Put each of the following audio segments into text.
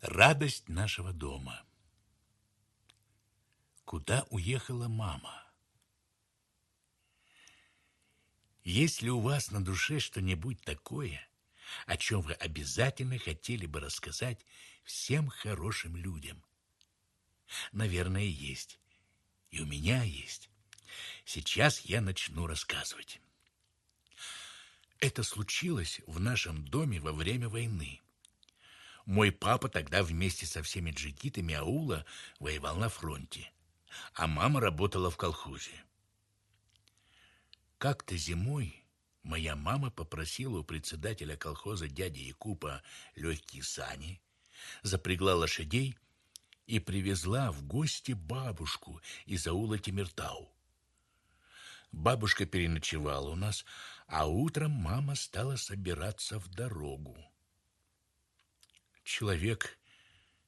Радость нашего дома. Куда уехала мама? Есть ли у вас на душе что-нибудь такое, о чем вы обязательно хотели бы рассказать всем хорошим людям? Наверное, есть. И у меня есть. Сейчас я начну рассказывать. Это случилось в нашем доме во время войны. Мой папа тогда вместе со всеми джигитами аула воевал на фронте, а мама работала в колхозе. Как-то зимой моя мама попросила у председателя колхоза дяди Якупа легкие сани, запрягла лошадей и привезла в гости бабушку из аула Тимиртау. Бабушка переночевала у нас, а утром мама стала собираться в дорогу. Человек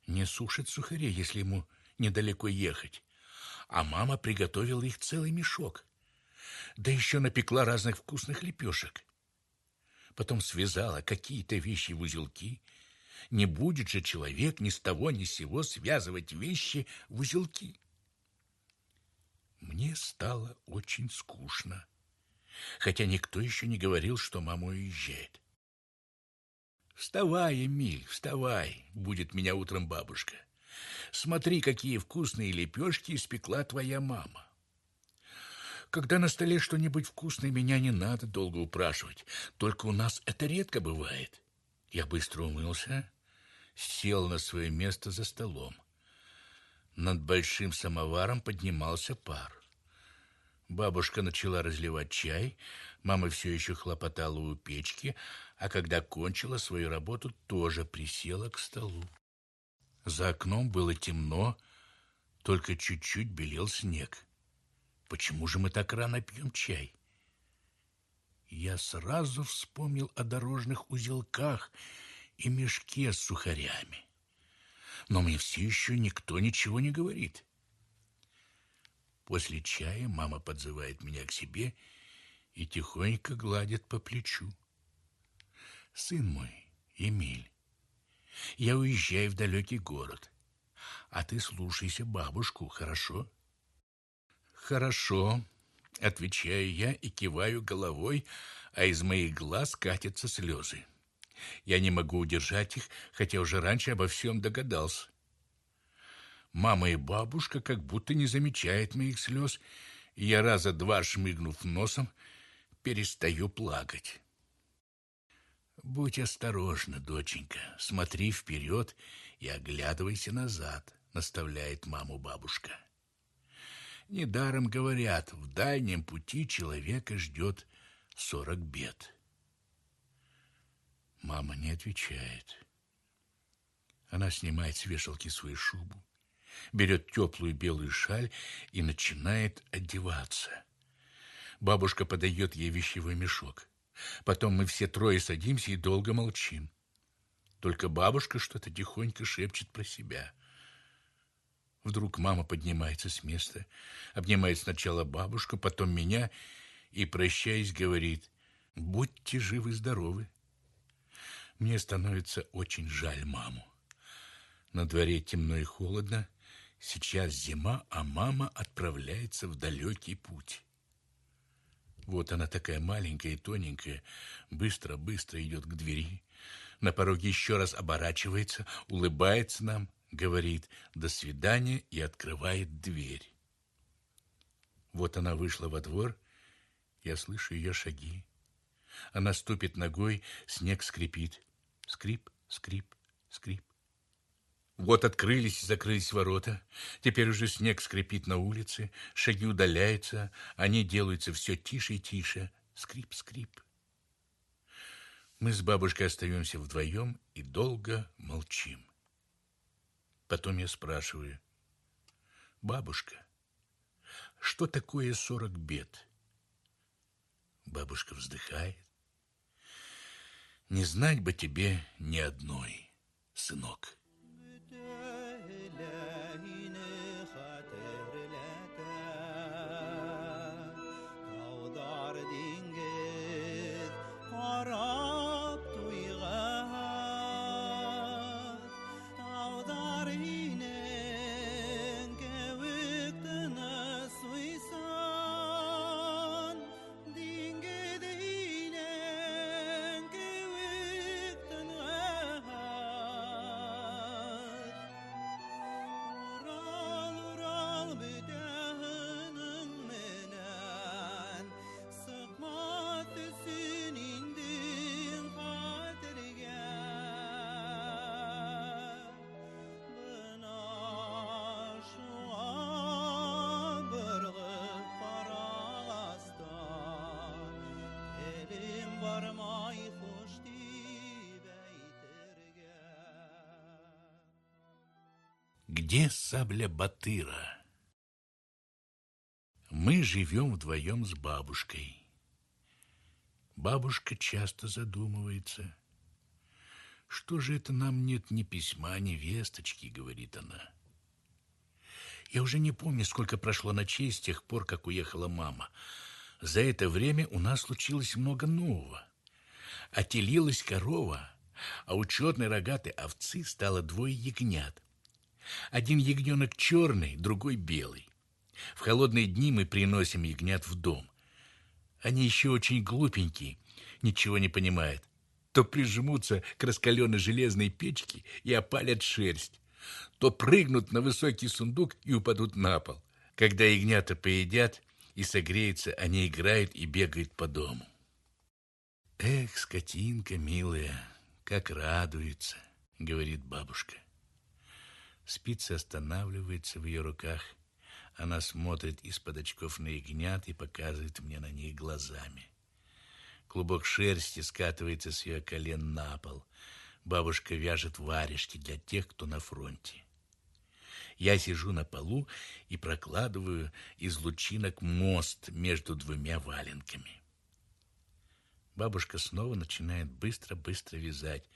не сушит сухарей, если ему недалеко ехать, а мама приготовила их целый мешок, да еще напекла разных вкусных лепешек. Потом связала какие-то вещи в узелки. Не будет же человек ни с того ни с сего связывать вещи в узелки. Мне стало очень скучно, хотя никто еще не говорил, что мама уезжает. «Вставай, Эмиль, вставай!» — будет меня утром бабушка. «Смотри, какие вкусные лепешки испекла твоя мама!» Когда на столе что-нибудь вкусное, меня не надо долго упрашивать. Только у нас это редко бывает. Я быстро умылся, сел на свое место за столом. Над большим самоваром поднимался пар. Бабушка начала разливать чай, мама все еще хлопотала у печки, а когда кончила свою работу, тоже присела к столу. За окном было темно, только чуть-чуть белел снег. Почему же мы так рано пьем чай? Я сразу вспомнил о дорожных узелках и мешке с сухарями но мне все еще никто ничего не говорит. После чая мама подзывает меня к себе и тихонько гладит по плечу. Сын мой, Эмиль, я уезжаю в далекий город, а ты слушайся бабушку, хорошо? Хорошо, отвечаю я и киваю головой, а из моих глаз катятся слезы. Я не могу удержать их, хотя уже раньше обо всем догадался. Мама и бабушка как будто не замечают моих слез, и я раза два шмыгнув носом, перестаю плакать. Будь осторожна, доченька, смотри вперед и оглядывайся назад, наставляет маму бабушка. Недаром говорят, в дальнем пути человека ждет сорок бед. Мама не отвечает. Она снимает с вешалки свою шубу, берет теплую белую шаль и начинает одеваться. Бабушка подает ей вещевой мешок. Потом мы все трое садимся и долго молчим. Только бабушка что-то тихонько шепчет про себя. Вдруг мама поднимается с места, обнимает сначала бабушку, потом меня и, прощаясь, говорит, «Будьте живы-здоровы». Мне становится очень жаль маму. На дворе темно и холодно. Сейчас зима, а мама отправляется в далекий путь. Вот она такая маленькая и тоненькая, быстро-быстро идет к двери. На пороге еще раз оборачивается, улыбается нам, говорит «до свидания» и открывает дверь. Вот она вышла во двор, я слышу ее шаги. Она ступит ногой, снег скрипит. Скрип, скрип, скрип. Вот открылись и закрылись ворота. Теперь уже снег скрипит на улице, шаги удаляются, они делаются все тише и тише. Скрип, скрип. Мы с бабушкой остаемся вдвоем и долго молчим. Потом я спрашиваю, бабушка, что такое сорок бед? Бабушка вздыхает, не знать бы тебе ни одной, сынок. Где сабля Батыра? Мы живем вдвоем с бабушкой. Бабушка часто задумывается. Что же это нам нет ни письма, ни весточки, говорит она. Я уже не помню, сколько прошло ночей с тех пор, как уехала мама. За это время у нас случилось много нового. Отелилась корова, а у черной рогатой овцы стало двое ягнят. Один ягненок черный, другой белый. В холодные дни мы приносим ягнят в дом. Они еще очень глупенькие, ничего не понимают. То прижмутся к раскаленной железной печке и опалят шерсть, то прыгнут на высокий сундук и упадут на пол. Когда ягнята поедят и согреются, они играют и бегают по дому. Эх, скотинка милая, как радуется, говорит бабушка. Спица останавливается в ее руках – она смотрит из-под очков на ягнят и показывает мне на них глазами. Клубок шерсти скатывается с ее колен на пол. Бабушка вяжет варежки для тех, кто на фронте. Я сижу на полу и прокладываю из лучинок мост между двумя валенками. Бабушка снова начинает быстро-быстро вязать,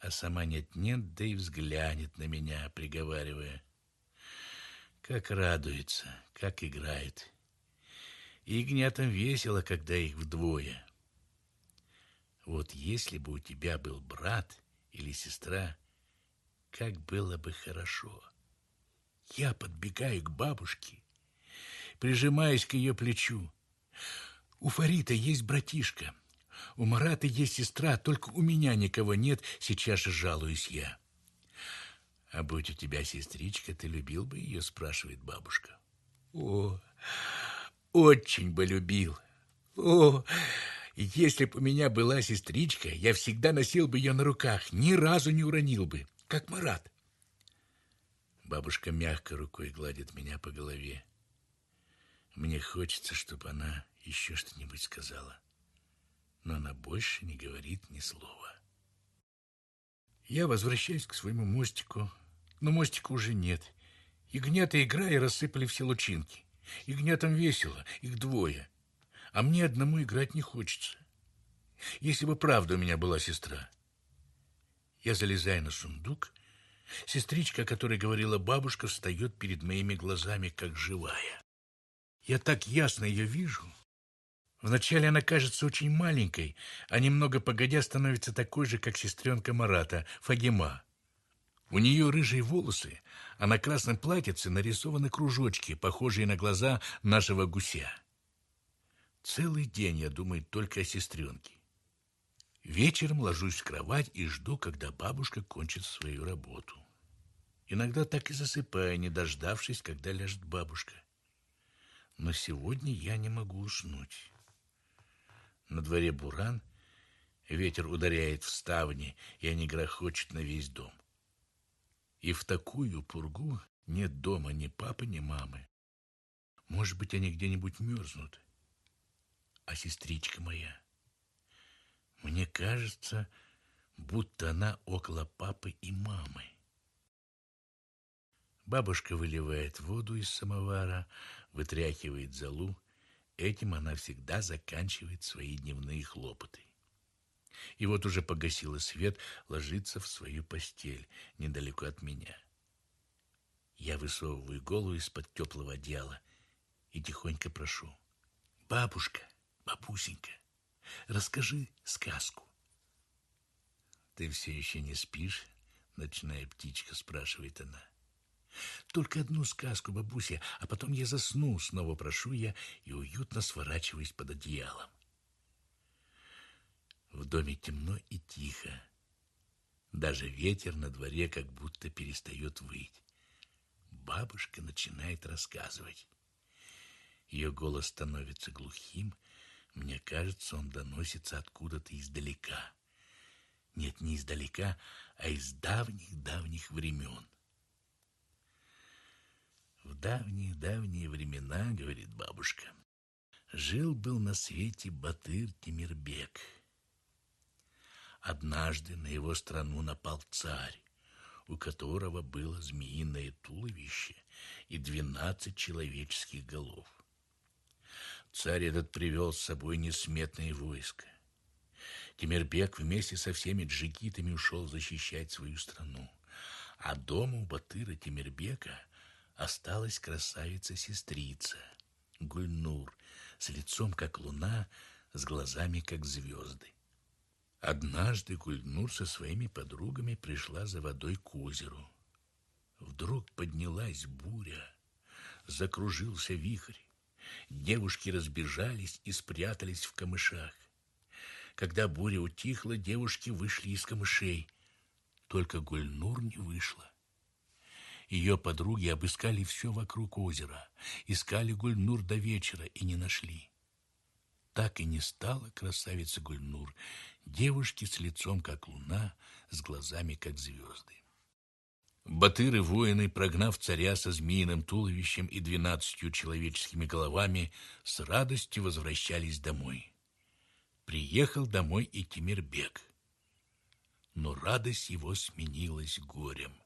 а сама нет-нет, да и взглянет на меня, приговаривая – как радуется, как играет. И ягнятам весело, когда их вдвое. Вот если бы у тебя был брат или сестра, как было бы хорошо. Я подбегаю к бабушке, прижимаюсь к ее плечу. У Фарита есть братишка, у Марата есть сестра, только у меня никого нет, сейчас же жалуюсь я. А будь у тебя сестричка, ты любил бы ее, спрашивает бабушка. О, очень бы любил. О, если бы у меня была сестричка, я всегда носил бы ее на руках, ни разу не уронил бы, как Марат. Бабушка мягко рукой гладит меня по голове. Мне хочется, чтобы она еще что-нибудь сказала, но она больше не говорит ни слова. Я возвращаюсь к своему мостику, но мостика уже нет. Ягнята, играя, рассыпали все лучинки. Ягнятам весело, их двое. А мне одному играть не хочется. Если бы правда у меня была сестра. Я залезаю на сундук. Сестричка, о которой говорила бабушка, встает перед моими глазами, как живая. Я так ясно ее вижу, Вначале она кажется очень маленькой, а немного погодя становится такой же, как сестренка Марата, Фагима. У нее рыжие волосы, а на красном платьице нарисованы кружочки, похожие на глаза нашего гуся. Целый день я думаю только о сестренке. Вечером ложусь в кровать и жду, когда бабушка кончит свою работу. Иногда так и засыпаю, не дождавшись, когда ляжет бабушка. Но сегодня я не могу уснуть. На дворе буран, ветер ударяет в ставни, и они грохочут на весь дом. И в такую пургу нет дома ни папы, ни мамы. Может быть, они где-нибудь мерзнут. А сестричка моя, мне кажется, будто она около папы и мамы. Бабушка выливает воду из самовара, вытряхивает золу Этим она всегда заканчивает свои дневные хлопоты. И вот уже погасила свет, ложится в свою постель, недалеко от меня. Я высовываю голову из-под теплого одеяла и тихонько прошу. «Бабушка, бабусенька, расскажи сказку». «Ты все еще не спишь?» — ночная птичка спрашивает она. Только одну сказку, бабуся, а потом я засну, снова прошу я и уютно сворачиваюсь под одеялом. В доме темно и тихо. Даже ветер на дворе как будто перестает выть. Бабушка начинает рассказывать. Ее голос становится глухим. Мне кажется, он доносится откуда-то издалека. Нет, не издалека, а из давних-давних времен. В давние-давние времена, говорит бабушка, жил-был на свете Батыр Тимирбек. Однажды на его страну напал царь. у которого было змеиное туловище и двенадцать человеческих голов. Царь этот привел с собой несметное войско. Тимирбек вместе со всеми джигитами ушел защищать свою страну. А дома у Батыра Тимирбека осталась красавица-сестрица Гульнур с лицом, как луна, с глазами, как звезды. Однажды Гульнур со своими подругами пришла за водой к озеру. Вдруг поднялась буря, закружился вихрь. Девушки разбежались и спрятались в камышах. Когда буря утихла, девушки вышли из камышей. Только Гульнур не вышла. Ее подруги обыскали все вокруг озера, искали Гульнур до вечера и не нашли. Так и не стала красавица Гульнур, девушки с лицом, как луна, с глазами, как звезды. Батыры воины, прогнав царя со змеиным туловищем и двенадцатью человеческими головами, с радостью возвращались домой. Приехал домой и Тимирбек. Но радость его сменилась горем.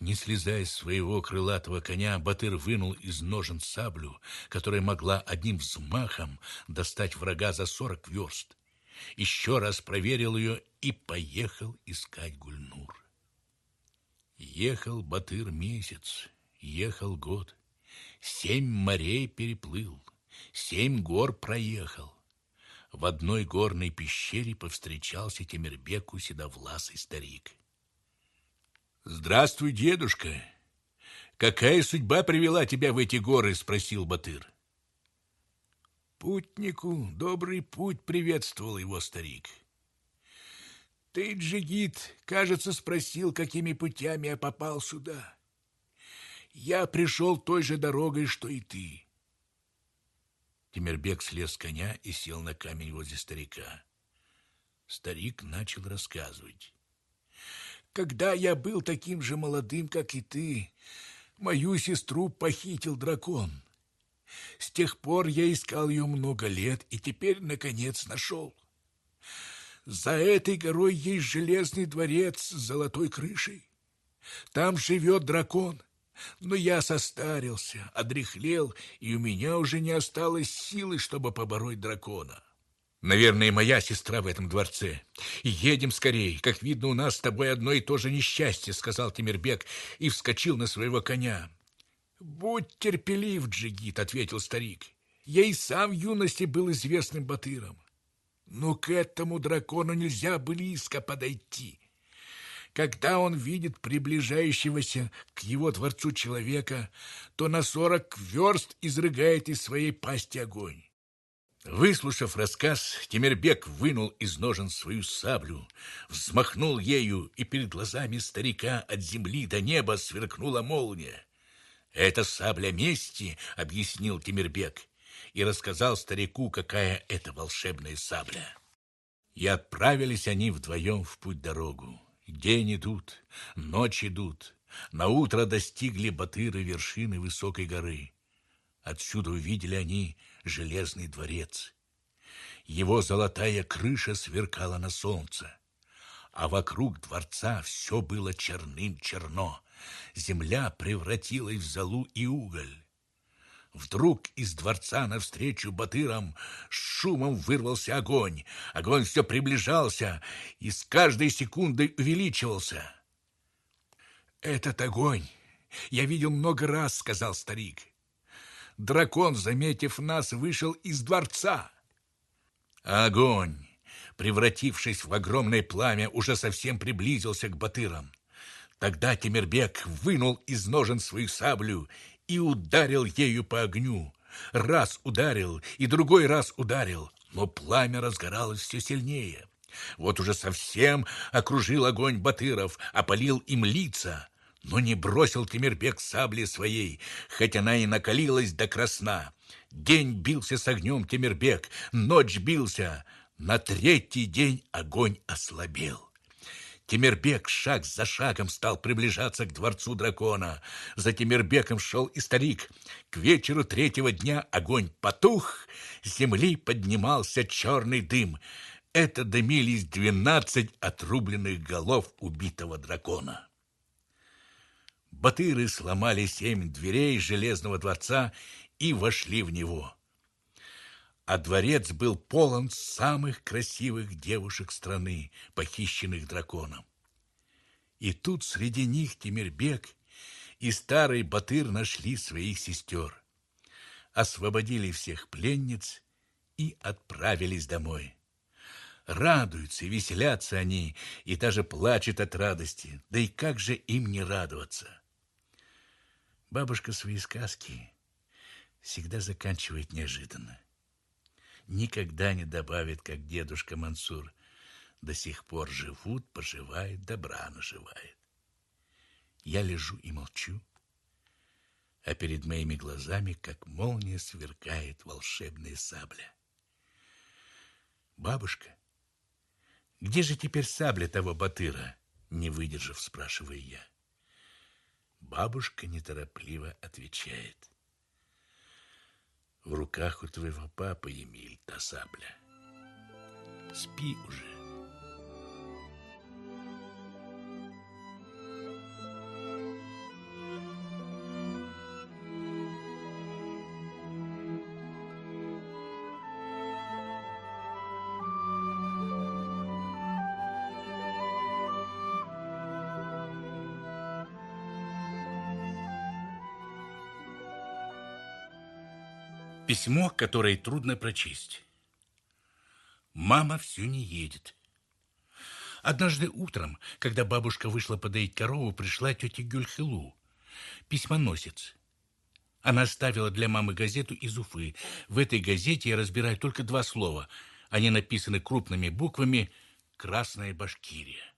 Не слезая с своего крылатого коня, Батыр вынул из ножен саблю, которая могла одним взмахом достать врага за сорок верст. Еще раз проверил ее и поехал искать Гульнур. Ехал Батыр месяц, ехал год, семь морей переплыл, семь гор проехал. В одной горной пещере повстречался Темирбеку седовласый старик. «Здравствуй, дедушка! Какая судьба привела тебя в эти горы?» — спросил Батыр. Путнику добрый путь приветствовал его старик. Ты, Джигит, кажется, спросил, какими путями я попал сюда. Я пришел той же дорогой, что и ты. Тимирбек слез с коня и сел на камень возле старика. Старик начал рассказывать. Когда я был таким же молодым, как и ты, мою сестру похитил дракон. С тех пор я искал ее много лет и теперь, наконец, нашел. За этой горой есть железный дворец с золотой крышей. Там живет дракон. Но я состарился, одряхлел, и у меня уже не осталось силы, чтобы побороть дракона. Наверное, моя сестра в этом дворце. Едем скорее. Как видно, у нас с тобой одно и то же несчастье, сказал Тимирбек и вскочил на своего коня. Будь терпелив, Джигит, ответил старик. Я и сам в юности был известным батыром. Но к этому дракону нельзя близко подойти. Когда он видит приближающегося к его дворцу человека, то на сорок верст изрыгает из своей пасти огонь. Выслушав рассказ, Тимирбек вынул из ножен свою саблю, взмахнул ею, и перед глазами старика от земли до неба сверкнула молния. «Это сабля мести», — объяснил Тимирбек и рассказал старику, какая это волшебная сабля. И отправились они вдвоем в путь-дорогу. День идут, ночь идут. На утро достигли Батыры вершины высокой горы. Отсюда увидели они железный дворец. Его золотая крыша сверкала на солнце, а вокруг дворца все было черным-черно. Земля превратилась в золу и уголь. Вдруг из дворца навстречу батырам с шумом вырвался огонь. Огонь все приближался и с каждой секундой увеличивался. «Этот огонь я видел много раз», — сказал старик. «Дракон, заметив нас, вышел из дворца». Огонь, превратившись в огромное пламя, уже совсем приблизился к батырам. Тогда Темирбек вынул из ножен свою саблю и ударил ею по огню. Раз ударил и другой раз ударил, но пламя разгоралось все сильнее. Вот уже совсем окружил огонь Батыров, опалил им лица, но не бросил Тимирбек сабли своей, хоть она и накалилась до красна. День бился с огнем Тимирбек, ночь бился. На третий день огонь ослабел. Тимирбек шаг за шагом стал приближаться к дворцу дракона. За Тимирбеком шел и старик. К вечеру третьего дня огонь потух, с земли поднимался черный дым. Это дымились двенадцать отрубленных голов убитого дракона. Батыры сломали семь дверей железного дворца и вошли в него. А дворец был полон самых красивых девушек страны, похищенных драконом. И тут среди них Тимирбек и старый Батыр нашли своих сестер, освободили всех пленниц и отправились домой. Радуются и веселятся они, и даже плачут от радости. Да и как же им не радоваться? Бабушка свои сказки всегда заканчивает неожиданно. Никогда не добавит, как дедушка Мансур. До сих пор живут, поживает, добра наживает. Я лежу и молчу, а перед моими глазами, как молния, сверкает волшебная сабля. Бабушка, где же теперь сабля того батыра? Не выдержав, спрашиваю я. Бабушка неторопливо отвечает. В руках у твоего папы, Емель, та сабля. Спи уже. Письмо, которое трудно прочесть. Мама все не едет. Однажды утром, когда бабушка вышла подоить корову, пришла тетя Гюльхелу, письмоносец. Она оставила для мамы газету из Уфы. В этой газете я разбираю только два слова. Они написаны крупными буквами «Красная Башкирия».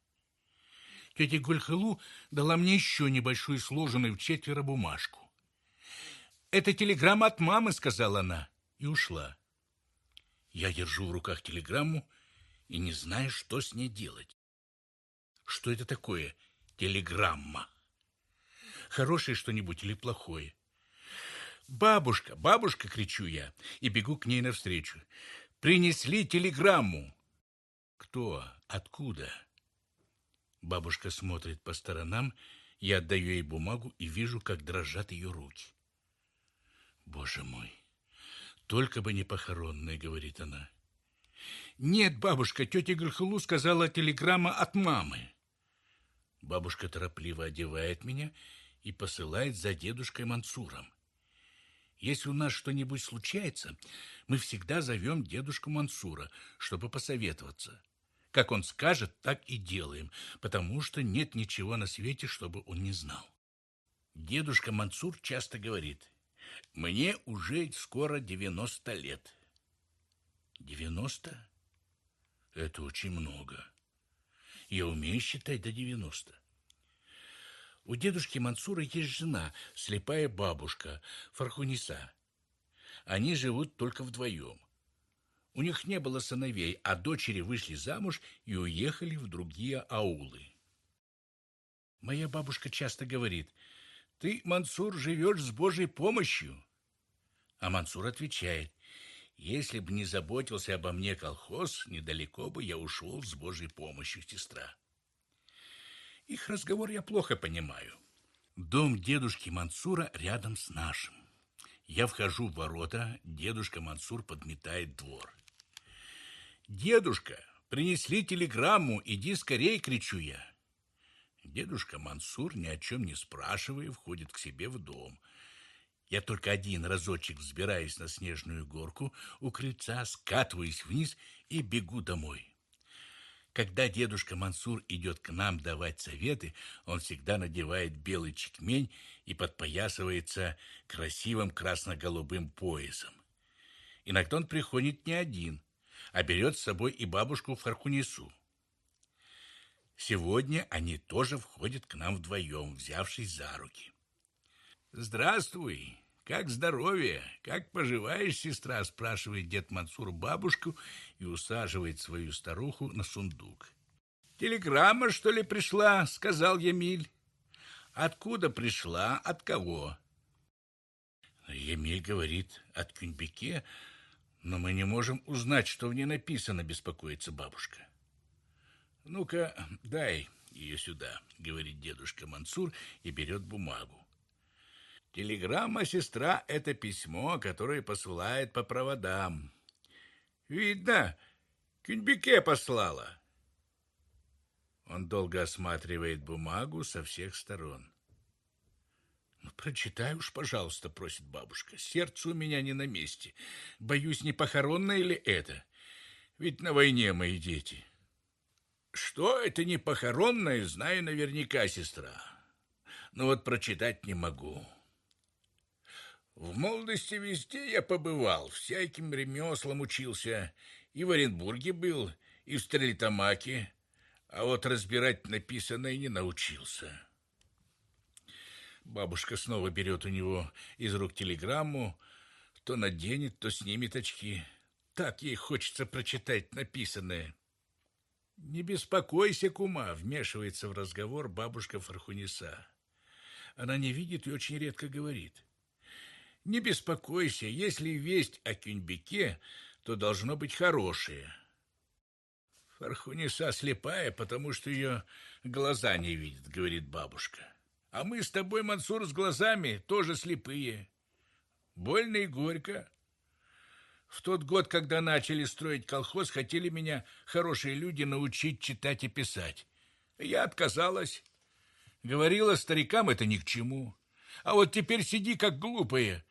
Тетя Гульхелу дала мне еще небольшую сложенную в четверо бумажку. «Это телеграмма от мамы», — сказала она, и ушла. Я держу в руках телеграмму и не знаю, что с ней делать. Что это такое телеграмма? Хорошее что-нибудь или плохое? «Бабушка, бабушка!» — кричу я и бегу к ней навстречу. «Принесли телеграмму!» «Кто? Откуда?» Бабушка смотрит по сторонам, я отдаю ей бумагу и вижу, как дрожат ее руки. Боже мой, только бы не похоронные, говорит она. Нет, бабушка, тетя Грхалу сказала телеграмма от мамы. Бабушка торопливо одевает меня и посылает за дедушкой Мансуром. Если у нас что-нибудь случается, мы всегда зовем дедушку Мансура, чтобы посоветоваться. Как он скажет, так и делаем, потому что нет ничего на свете, чтобы он не знал. Дедушка Мансур часто говорит, мне уже скоро 90 лет. 90? Это очень много. Я умею считать до 90. У дедушки Мансура есть жена, слепая бабушка, Фархуниса. Они живут только вдвоем. У них не было сыновей, а дочери вышли замуж и уехали в другие аулы. Моя бабушка часто говорит – ты, Мансур, живешь с Божьей помощью. А Мансур отвечает, если бы не заботился обо мне колхоз, недалеко бы я ушел с Божьей помощью, сестра. Их разговор я плохо понимаю. Дом дедушки Мансура рядом с нашим. Я вхожу в ворота, дедушка Мансур подметает двор. «Дедушка, принесли телеграмму, иди скорей!» — кричу я. Дедушка Мансур, ни о чем не спрашивая, входит к себе в дом. Я только один разочек взбираюсь на снежную горку у крыльца, скатываюсь вниз и бегу домой. Когда дедушка Мансур идет к нам давать советы, он всегда надевает белый чекмень и подпоясывается красивым красно-голубым поясом. Иногда он приходит не один, а берет с собой и бабушку Фархунису. Сегодня они тоже входят к нам вдвоем, взявшись за руки. «Здравствуй! Как здоровье? Как поживаешь, сестра?» спрашивает дед Мансур бабушку и усаживает свою старуху на сундук. «Телеграмма, что ли, пришла?» — сказал Емиль. «Откуда пришла? От кого?» Емиль говорит, от Кюньбеке, но мы не можем узнать, что в ней написано, беспокоится бабушка. «Ну-ка, дай, ее сюда, говорит дедушка Мансур и берет бумагу. Телеграмма сестра – это письмо, которое посылает по проводам. Видно, Кюньбике послала. Он долго осматривает бумагу со всех сторон. «Ну, прочитай уж, пожалуйста», — просит бабушка. «Сердце у меня не на месте. Боюсь, не похоронное ли это? Ведь на войне мои дети». «Что это не похоронное, знаю наверняка, сестра. Но вот прочитать не могу». В молодости везде я побывал, всяким ремеслам учился. И в Оренбурге был, и в Стрельтамаке, а вот разбирать написанное не научился. Бабушка снова берет у него из рук телеграмму, то наденет, то снимет очки. Так ей хочется прочитать написанное. «Не беспокойся, кума», — вмешивается в разговор бабушка Фархуниса. Она не видит и очень редко говорит. «Не беспокойся, если весть о Кюньбеке, то должно быть хорошее». Фархуниса слепая, потому что ее глаза не видят, говорит бабушка. А мы с тобой, Мансур, с глазами тоже слепые. Больно и горько. В тот год, когда начали строить колхоз, хотели меня хорошие люди научить читать и писать. Я отказалась. Говорила старикам, это ни к чему. А вот теперь сиди как глупые.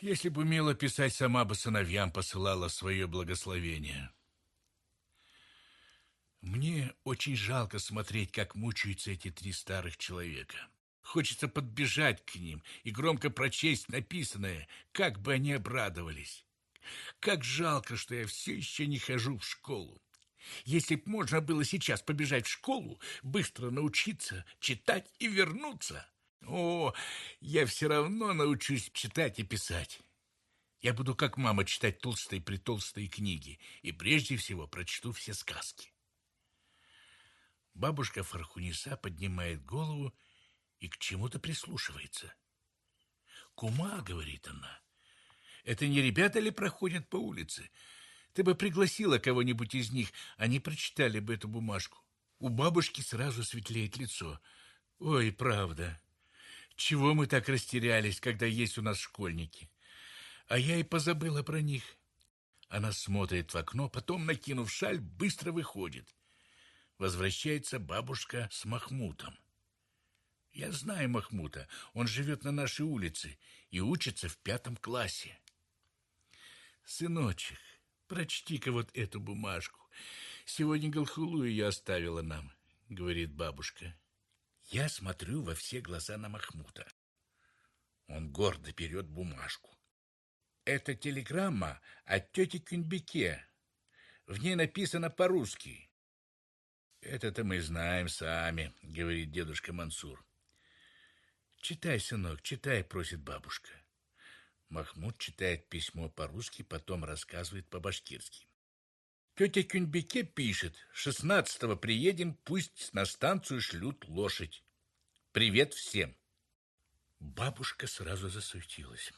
Если бы умела писать, сама бы сыновьям посылала свое благословение. Мне очень жалко смотреть, как мучаются эти три старых человека. Хочется подбежать к ним и громко прочесть написанное, как бы они обрадовались. Как жалко, что я все еще не хожу в школу. Если б можно было сейчас побежать в школу, быстро научиться читать и вернуться. О, я все равно научусь читать и писать. Я буду, как мама, читать толстые-притолстые книги и прежде всего прочту все сказки. Бабушка Фархуниса поднимает голову и к чему-то прислушивается. «Кума», — говорит она, — «это не ребята ли проходят по улице? Ты бы пригласила кого-нибудь из них, они прочитали бы эту бумажку». У бабушки сразу светлеет лицо. «Ой, правда, чего мы так растерялись, когда есть у нас школьники? А я и позабыла про них». Она смотрит в окно, потом, накинув шаль, быстро выходит возвращается бабушка с Махмутом. Я знаю Махмута, он живет на нашей улице и учится в пятом классе. Сыночек, прочти-ка вот эту бумажку. Сегодня Галхулу ее оставила нам, говорит бабушка. Я смотрю во все глаза на Махмута. Он гордо берет бумажку. Это телеграмма от тети Кюнбеке. В ней написано по-русски. Это-то мы знаем сами, говорит дедушка Мансур. Читай, сынок, читай, просит бабушка. Махмуд читает письмо по-русски, потом рассказывает по-башкирски. Тетя Кюнбеке пишет, шестнадцатого приедем, пусть на станцию шлют лошадь. Привет всем. Бабушка сразу засуетилась.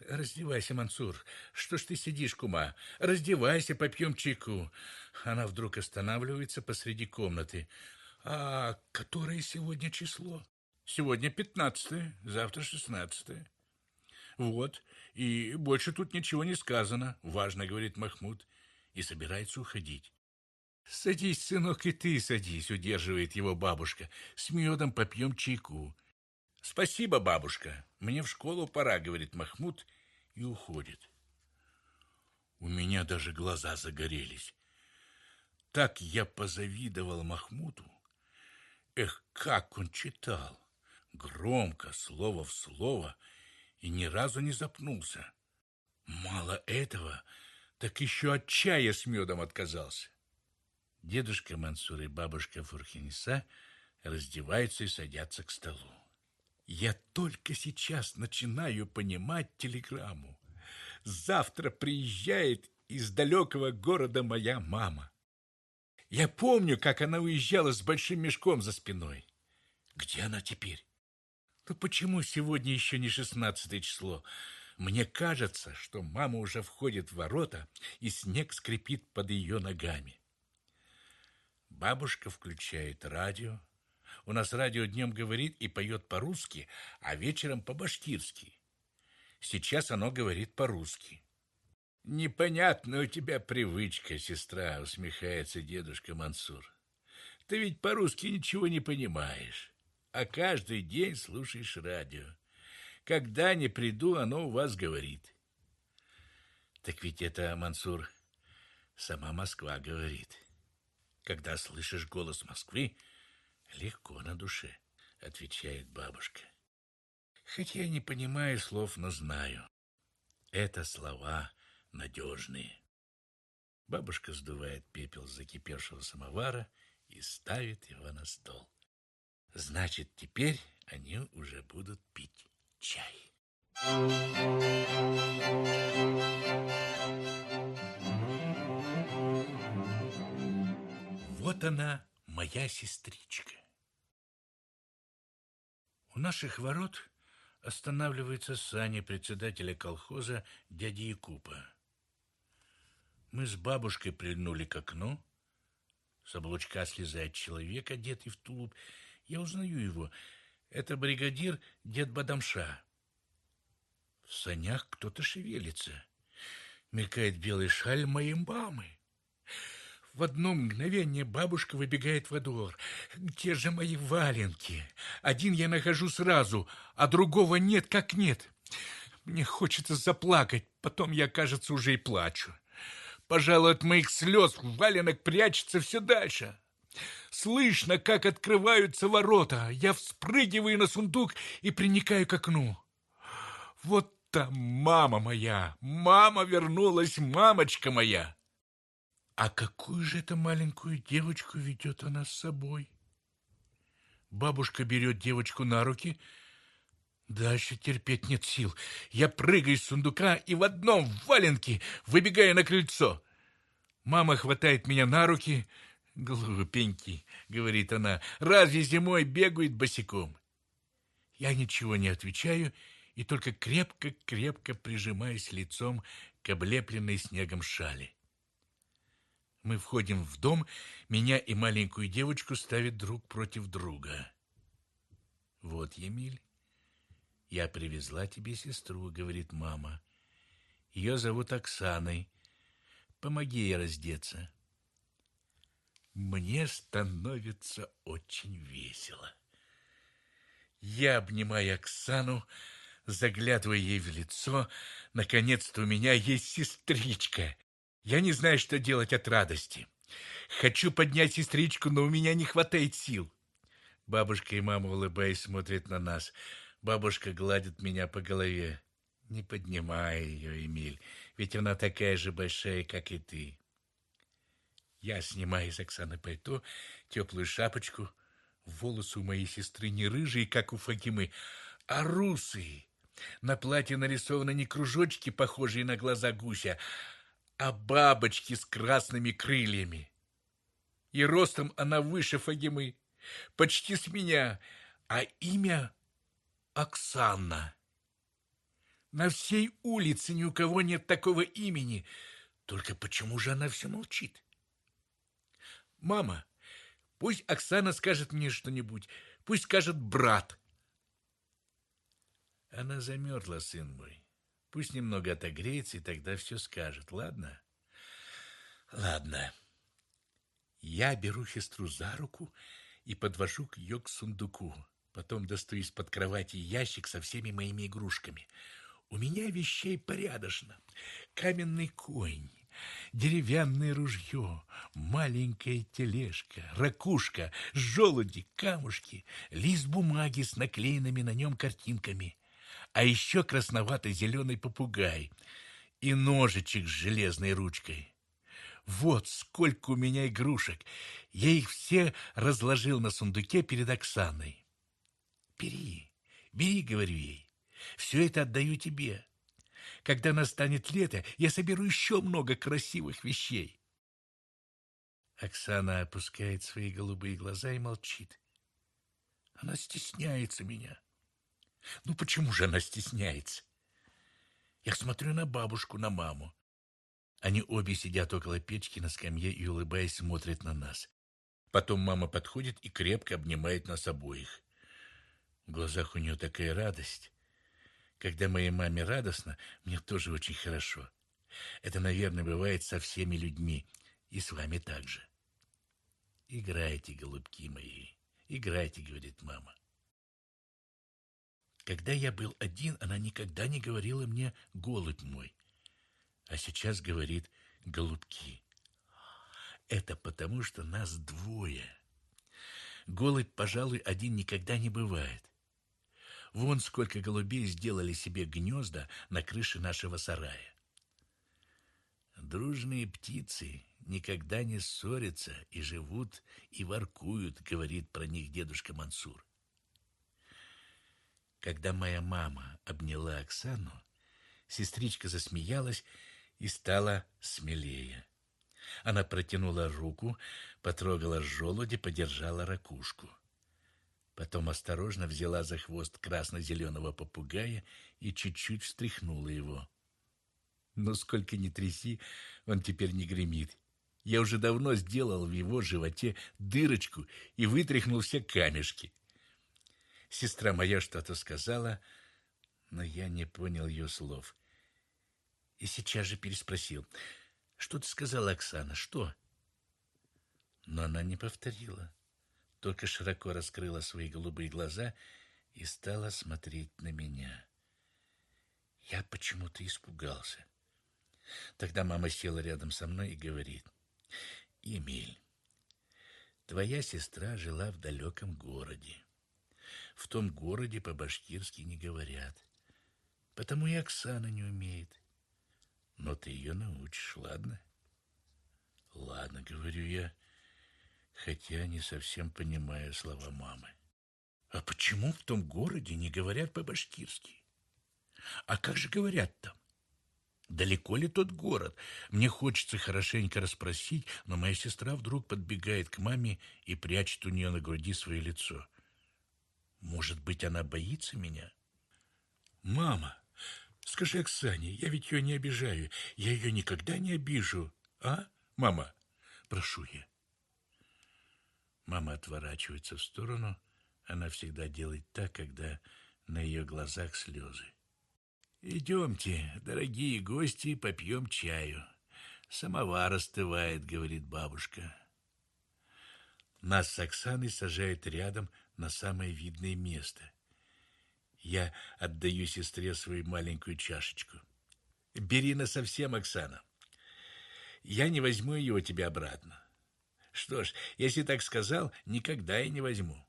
Раздевайся, Мансур. Что ж ты сидишь, кума? Раздевайся, попьем чайку. Она вдруг останавливается посреди комнаты. А которое сегодня число? Сегодня пятнадцатое, завтра шестнадцатое. Вот, и больше тут ничего не сказано, важно, говорит Махмуд, и собирается уходить. Садись, сынок, и ты садись, удерживает его бабушка. С медом попьем чайку. Спасибо, бабушка. Мне в школу пора, говорит Махмуд и уходит. У меня даже глаза загорелись. Так я позавидовал Махмуду. Эх, как он читал! Громко, слово в слово, и ни разу не запнулся. Мало этого, так еще от чая с медом отказался. Дедушка Мансур и бабушка Фурхиниса раздеваются и садятся к столу. Я только сейчас начинаю понимать телеграмму. Завтра приезжает из далекого города моя мама. Я помню, как она уезжала с большим мешком за спиной. Где она теперь? Ну почему сегодня еще не шестнадцатое число? Мне кажется, что мама уже входит в ворота, и снег скрипит под ее ногами. Бабушка включает радио. У нас радио днем говорит и поет по-русски, а вечером по-башкирски. Сейчас оно говорит по-русски. Непонятная у тебя привычка, сестра, усмехается дедушка Мансур. Ты ведь по-русски ничего не понимаешь, а каждый день слушаешь радио. Когда не приду, оно у вас говорит. Так ведь это, Мансур, сама Москва говорит. Когда слышишь голос Москвы, легко на душе, отвечает бабушка. Хоть я не понимаю слов, но знаю. Это слова надежные. Бабушка сдувает пепел с закипевшего самовара и ставит его на стол. Значит, теперь они уже будут пить чай. Вот она, моя сестричка. У наших ворот останавливается сани председателя колхоза дяди Якупа. Мы с бабушкой прильнули к окну. С облучка слезает человек, одетый в тулуп. Я узнаю его. Это бригадир дед Бадамша. В санях кто-то шевелится. Мелькает белый шаль моей мамы. В одно мгновение бабушка выбегает во двор. Где же мои валенки? Один я нахожу сразу, а другого нет как нет. Мне хочется заплакать, потом я, кажется, уже и плачу. Пожалуй, от моих слез валенок прячется все дальше. Слышно, как открываются ворота. Я вспрыгиваю на сундук и приникаю к окну. Вот там мама моя, мама вернулась, мамочка моя. А какую же это маленькую девочку ведет она с собой? Бабушка берет девочку на руки. Дальше терпеть нет сил. Я прыгаю с сундука и в одном валенке выбегаю на крыльцо. Мама хватает меня на руки. «Глупенький», — говорит она, — «разве зимой бегают босиком?» Я ничего не отвечаю и только крепко-крепко прижимаюсь лицом к облепленной снегом шали. Мы входим в дом, меня и маленькую девочку ставят друг против друга. Вот, Емель, я привезла тебе сестру, говорит мама. Ее зовут Оксаной. Помоги ей раздеться. Мне становится очень весело. Я обнимаю Оксану, заглядывая ей в лицо. Наконец-то у меня есть сестричка. Я не знаю, что делать от радости. Хочу поднять сестричку, но у меня не хватает сил. Бабушка и мама, улыбаясь, смотрят на нас. Бабушка гладит меня по голове. Не поднимай ее, Эмиль, ведь она такая же большая, как и ты. Я снимаю из Оксаны пальто, теплую шапочку. Волосы у моей сестры не рыжие, как у Фагимы, а русые. На платье нарисованы не кружочки, похожие на глаза гуся, а бабочки с красными крыльями. И ростом она выше Фагимы, почти с меня, а имя Оксана. На всей улице ни у кого нет такого имени. Только почему же она все молчит? Мама, пусть Оксана скажет мне что-нибудь, пусть скажет брат. Она замерзла, сын мой. Пусть немного отогреется, и тогда все скажет, ладно? Ладно. Я беру сестру за руку и подвожу ее к сундуку. Потом достаю из-под кровати ящик со всеми моими игрушками. У меня вещей порядочно. Каменный конь, деревянное ружье, маленькая тележка, ракушка, желуди, камушки, лист бумаги с наклеенными на нем картинками — а еще красновато-зеленый попугай и ножичек с железной ручкой. Вот сколько у меня игрушек! Я их все разложил на сундуке перед Оксаной. Бери, бери, говорю ей, все это отдаю тебе. Когда настанет лето, я соберу еще много красивых вещей. Оксана опускает свои голубые глаза и молчит. Она стесняется меня. Ну почему же она стесняется? Я смотрю на бабушку, на маму. Они обе сидят около печки на скамье и, улыбаясь, смотрят на нас. Потом мама подходит и крепко обнимает нас обоих. В глазах у нее такая радость. Когда моей маме радостно, мне тоже очень хорошо. Это, наверное, бывает со всеми людьми, и с вами также. Играйте, голубки мои, играйте, говорит мама. Когда я был один, она никогда не говорила мне «голубь мой», а сейчас говорит «голубки». Это потому, что нас двое. Голубь, пожалуй, один никогда не бывает. Вон сколько голубей сделали себе гнезда на крыше нашего сарая. Дружные птицы никогда не ссорятся и живут и воркуют, говорит про них дедушка Мансур. Когда моя мама обняла Оксану, сестричка засмеялась и стала смелее. Она протянула руку, потрогала желуди, подержала ракушку. Потом осторожно взяла за хвост красно-зеленого попугая и чуть-чуть встряхнула его. Но сколько ни тряси, он теперь не гремит. Я уже давно сделал в его животе дырочку и вытряхнул все камешки. Сестра моя что-то сказала, но я не понял ее слов. И сейчас же переспросил. «Что ты сказала, Оксана? Что?» Но она не повторила, только широко раскрыла свои голубые глаза и стала смотреть на меня. Я почему-то испугался. Тогда мама села рядом со мной и говорит. «Эмиль, твоя сестра жила в далеком городе. В том городе по-башкирски не говорят. Потому и Оксана не умеет. Но ты ее научишь, ладно? Ладно, говорю я, хотя не совсем понимаю слова мамы. А почему в том городе не говорят по-башкирски? А как же говорят там? Далеко ли тот город? Мне хочется хорошенько расспросить, но моя сестра вдруг подбегает к маме и прячет у нее на груди свое лицо. Может быть, она боится меня? Мама, скажи Оксане, я ведь ее не обижаю. Я ее никогда не обижу. А, мама? Прошу я. Мама отворачивается в сторону. Она всегда делает так, когда на ее глазах слезы. «Идемте, дорогие гости, попьем чаю. Самовар остывает», — говорит бабушка. Нас с Оксаной сажают рядом на самое видное место. Я отдаю сестре свою маленькую чашечку. Бери на совсем, Оксана. Я не возьму ее у тебя обратно. Что ж, если так сказал, никогда и не возьму.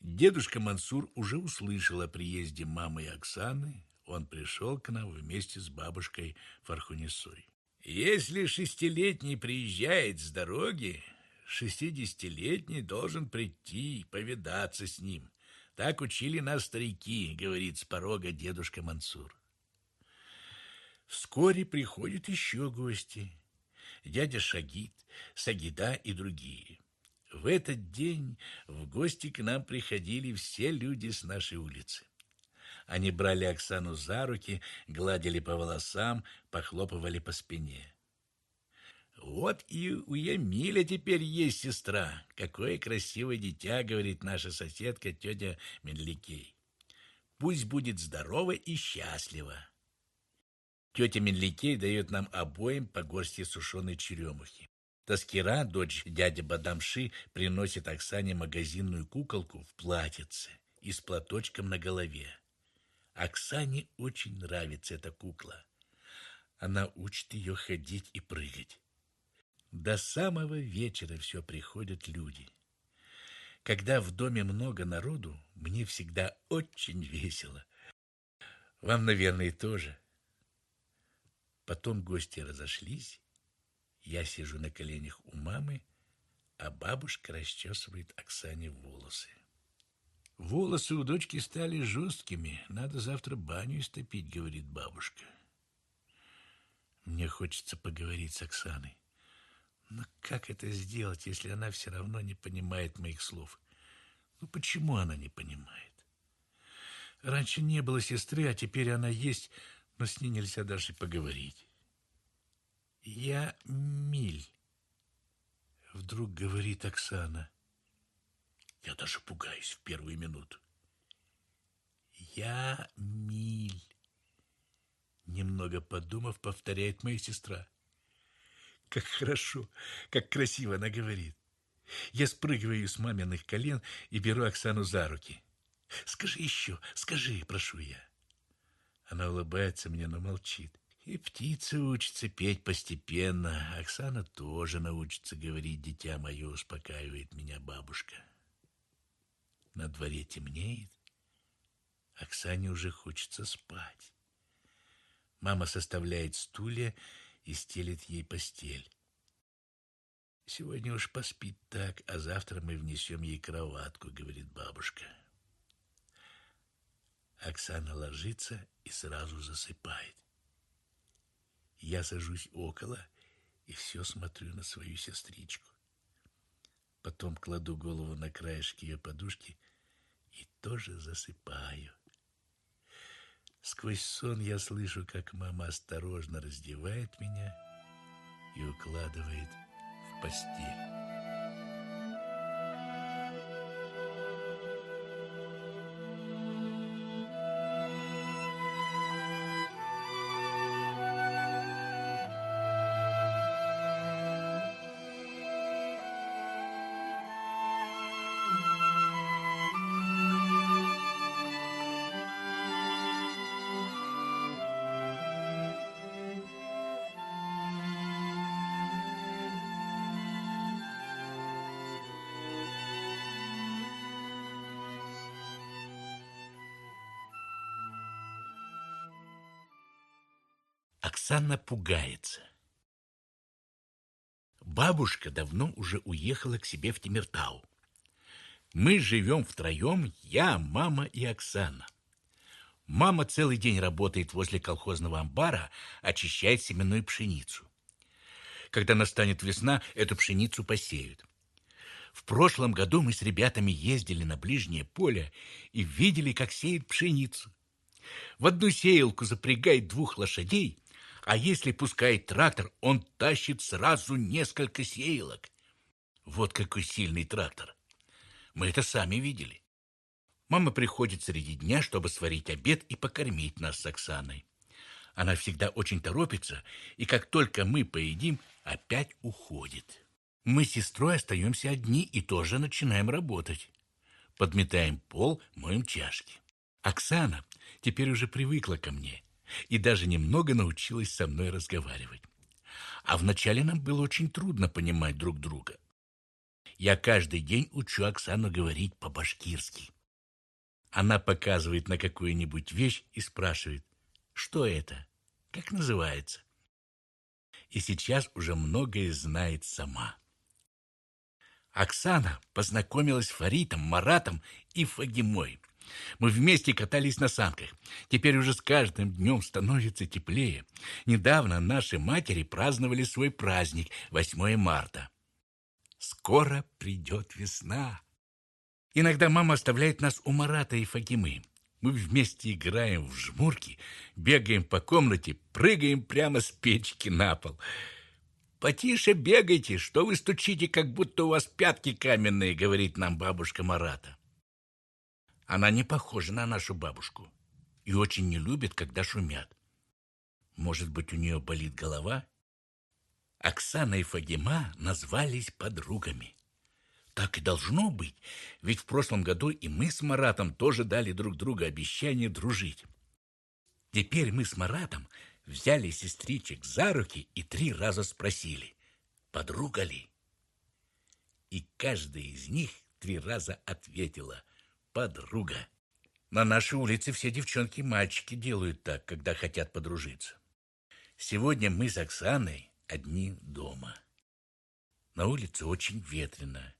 Дедушка Мансур уже услышал о приезде мамы и Оксаны. Он пришел к нам вместе с бабушкой Фархунисой. Если шестилетний приезжает с дороги, шестидесятилетний должен прийти и повидаться с ним. Так учили нас старики, говорит с порога дедушка Мансур. Вскоре приходят еще гости. Дядя Шагид, Сагида и другие. В этот день в гости к нам приходили все люди с нашей улицы. Они брали Оксану за руки, гладили по волосам, похлопывали по спине. Вот и у Ямиля теперь есть сестра. Какое красивое дитя, говорит наша соседка тетя Менликей. Пусть будет здорова и счастлива. Тетя Менликей дает нам обоим по горсти сушеной черемухи. Таскира, дочь дяди Бадамши, приносит Оксане магазинную куколку в платьице и с платочком на голове. Оксане очень нравится эта кукла. Она учит ее ходить и прыгать. До самого вечера все приходят люди. Когда в доме много народу, мне всегда очень весело. Вам, наверное, тоже. Потом гости разошлись. Я сижу на коленях у мамы, а бабушка расчесывает Оксане волосы. Волосы у дочки стали жесткими. Надо завтра баню истопить, говорит бабушка. Мне хочется поговорить с Оксаной. Но как это сделать, если она все равно не понимает моих слов? Ну почему она не понимает? Раньше не было сестры, а теперь она есть, но с ней нельзя даже поговорить. Я Миль. Вдруг говорит Оксана. Я даже пугаюсь в первую минуту. Я Миль. Немного подумав, повторяет моя сестра. Как хорошо, как красиво она говорит. Я спрыгиваю с маминых колен и беру Оксану за руки. Скажи еще, скажи, прошу я. Она улыбается мне, но молчит. И птицы учатся петь постепенно. Оксана тоже научится говорить, дитя мое, успокаивает меня бабушка. На дворе темнеет. Оксане уже хочется спать. Мама составляет стулья и стелит ей постель. Сегодня уж поспит так, а завтра мы внесем ей кроватку, говорит бабушка. Оксана ложится и сразу засыпает. Я сажусь около и все смотрю на свою сестричку. Потом кладу голову на краешки ее подушки и тоже засыпаю. Сквозь сон я слышу, как мама осторожно раздевает меня и укладывает в постель. Оксана пугается. Бабушка давно уже уехала к себе в Тимиртау. Мы живем втроем, я, мама и Оксана. Мама целый день работает возле колхозного амбара, очищает семенную пшеницу. Когда настанет весна, эту пшеницу посеют. В прошлом году мы с ребятами ездили на ближнее поле и видели, как сеют пшеницу. В одну сеялку запрягает двух лошадей, а если пускает трактор, он тащит сразу несколько сеялок. Вот какой сильный трактор. Мы это сами видели. Мама приходит среди дня, чтобы сварить обед и покормить нас с Оксаной. Она всегда очень торопится, и как только мы поедим, опять уходит. Мы с сестрой остаемся одни и тоже начинаем работать. Подметаем пол, моем чашки. Оксана теперь уже привыкла ко мне и даже немного научилась со мной разговаривать. А вначале нам было очень трудно понимать друг друга. Я каждый день учу Оксану говорить по-башкирски. Она показывает на какую-нибудь вещь и спрашивает, что это, как называется. И сейчас уже многое знает сама. Оксана познакомилась с Фаритом, Маратом и Фагимой. Мы вместе катались на санках. Теперь уже с каждым днем становится теплее. Недавно наши матери праздновали свой праздник 8 марта. Скоро придет весна. Иногда мама оставляет нас у Марата и Фагимы. Мы вместе играем в жмурки, бегаем по комнате, прыгаем прямо с печки на пол. «Потише бегайте, что вы стучите, как будто у вас пятки каменные», — говорит нам бабушка Марата. Она не похожа на нашу бабушку и очень не любит, когда шумят. Может быть, у нее болит голова? Оксана и Фагима назвались подругами. Так и должно быть, ведь в прошлом году и мы с Маратом тоже дали друг другу обещание дружить. Теперь мы с Маратом взяли сестричек за руки и три раза спросили, подруга ли? И каждая из них три раза ответила – подруга. На нашей улице все девчонки и мальчики делают так, когда хотят подружиться. Сегодня мы с Оксаной одни дома. На улице очень ветрено.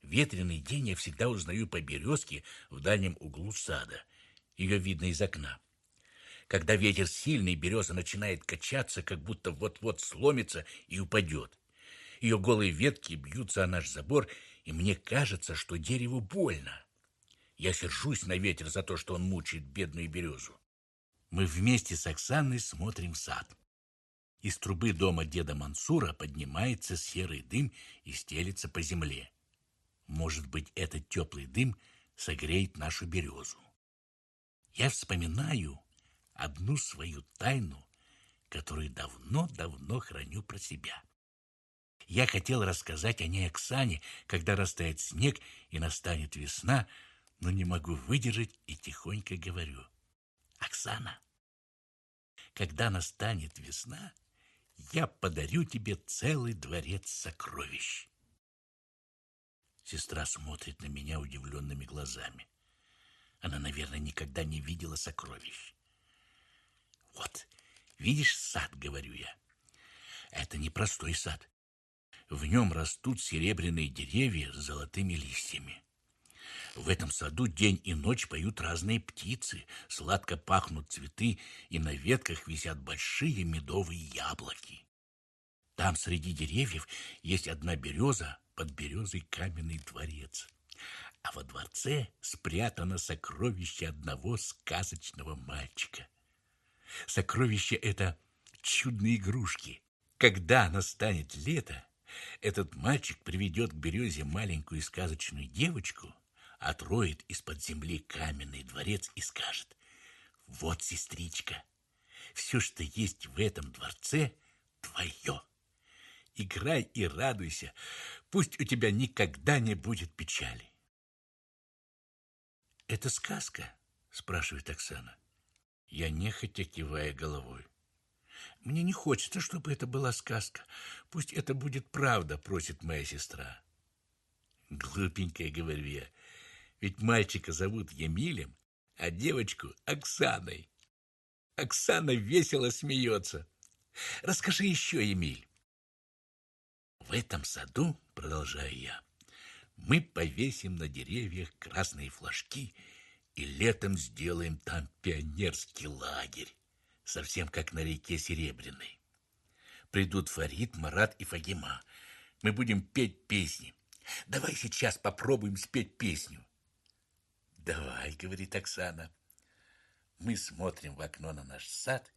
Ветреный день я всегда узнаю по березке в дальнем углу сада. Ее видно из окна. Когда ветер сильный, береза начинает качаться, как будто вот-вот сломится и упадет. Ее голые ветки бьются о наш забор, и мне кажется, что дереву больно. Я сержусь на ветер за то, что он мучает бедную березу. Мы вместе с Оксаной смотрим сад. Из трубы дома деда Мансура поднимается серый дым и стелится по земле. Может быть, этот теплый дым согреет нашу березу. Я вспоминаю одну свою тайну, которую давно-давно храню про себя. Я хотел рассказать о ней Оксане, когда растает снег и настанет весна, но не могу выдержать и тихонько говорю. Оксана, когда настанет весна, я подарю тебе целый дворец сокровищ. Сестра смотрит на меня удивленными глазами. Она, наверное, никогда не видела сокровищ. Вот, видишь сад, говорю я. Это не простой сад. В нем растут серебряные деревья с золотыми листьями. В этом саду день и ночь поют разные птицы, сладко пахнут цветы, и на ветках висят большие медовые яблоки. Там среди деревьев есть одна береза, под березой каменный дворец. А во дворце спрятано сокровище одного сказочного мальчика. Сокровище это чудные игрушки. Когда настанет лето, этот мальчик приведет к березе маленькую сказочную девочку, отроет из-под земли каменный дворец и скажет, «Вот, сестричка, все, что есть в этом дворце, твое. Играй и радуйся, пусть у тебя никогда не будет печали». «Это сказка?» – спрашивает Оксана. Я нехотя кивая головой. Мне не хочется, чтобы это была сказка. Пусть это будет правда, просит моя сестра. Глупенькая, говорю я, ведь мальчика зовут Емилем, а девочку Оксаной. Оксана весело смеется. Расскажи еще, Емиль. В этом саду, продолжаю я, мы повесим на деревьях красные флажки и летом сделаем там пионерский лагерь совсем как на реке Серебряной. Придут Фарид, Марат и Фагима. Мы будем петь песни. Давай сейчас попробуем спеть песню. Давай, говорит Оксана. Мы смотрим в окно на наш сад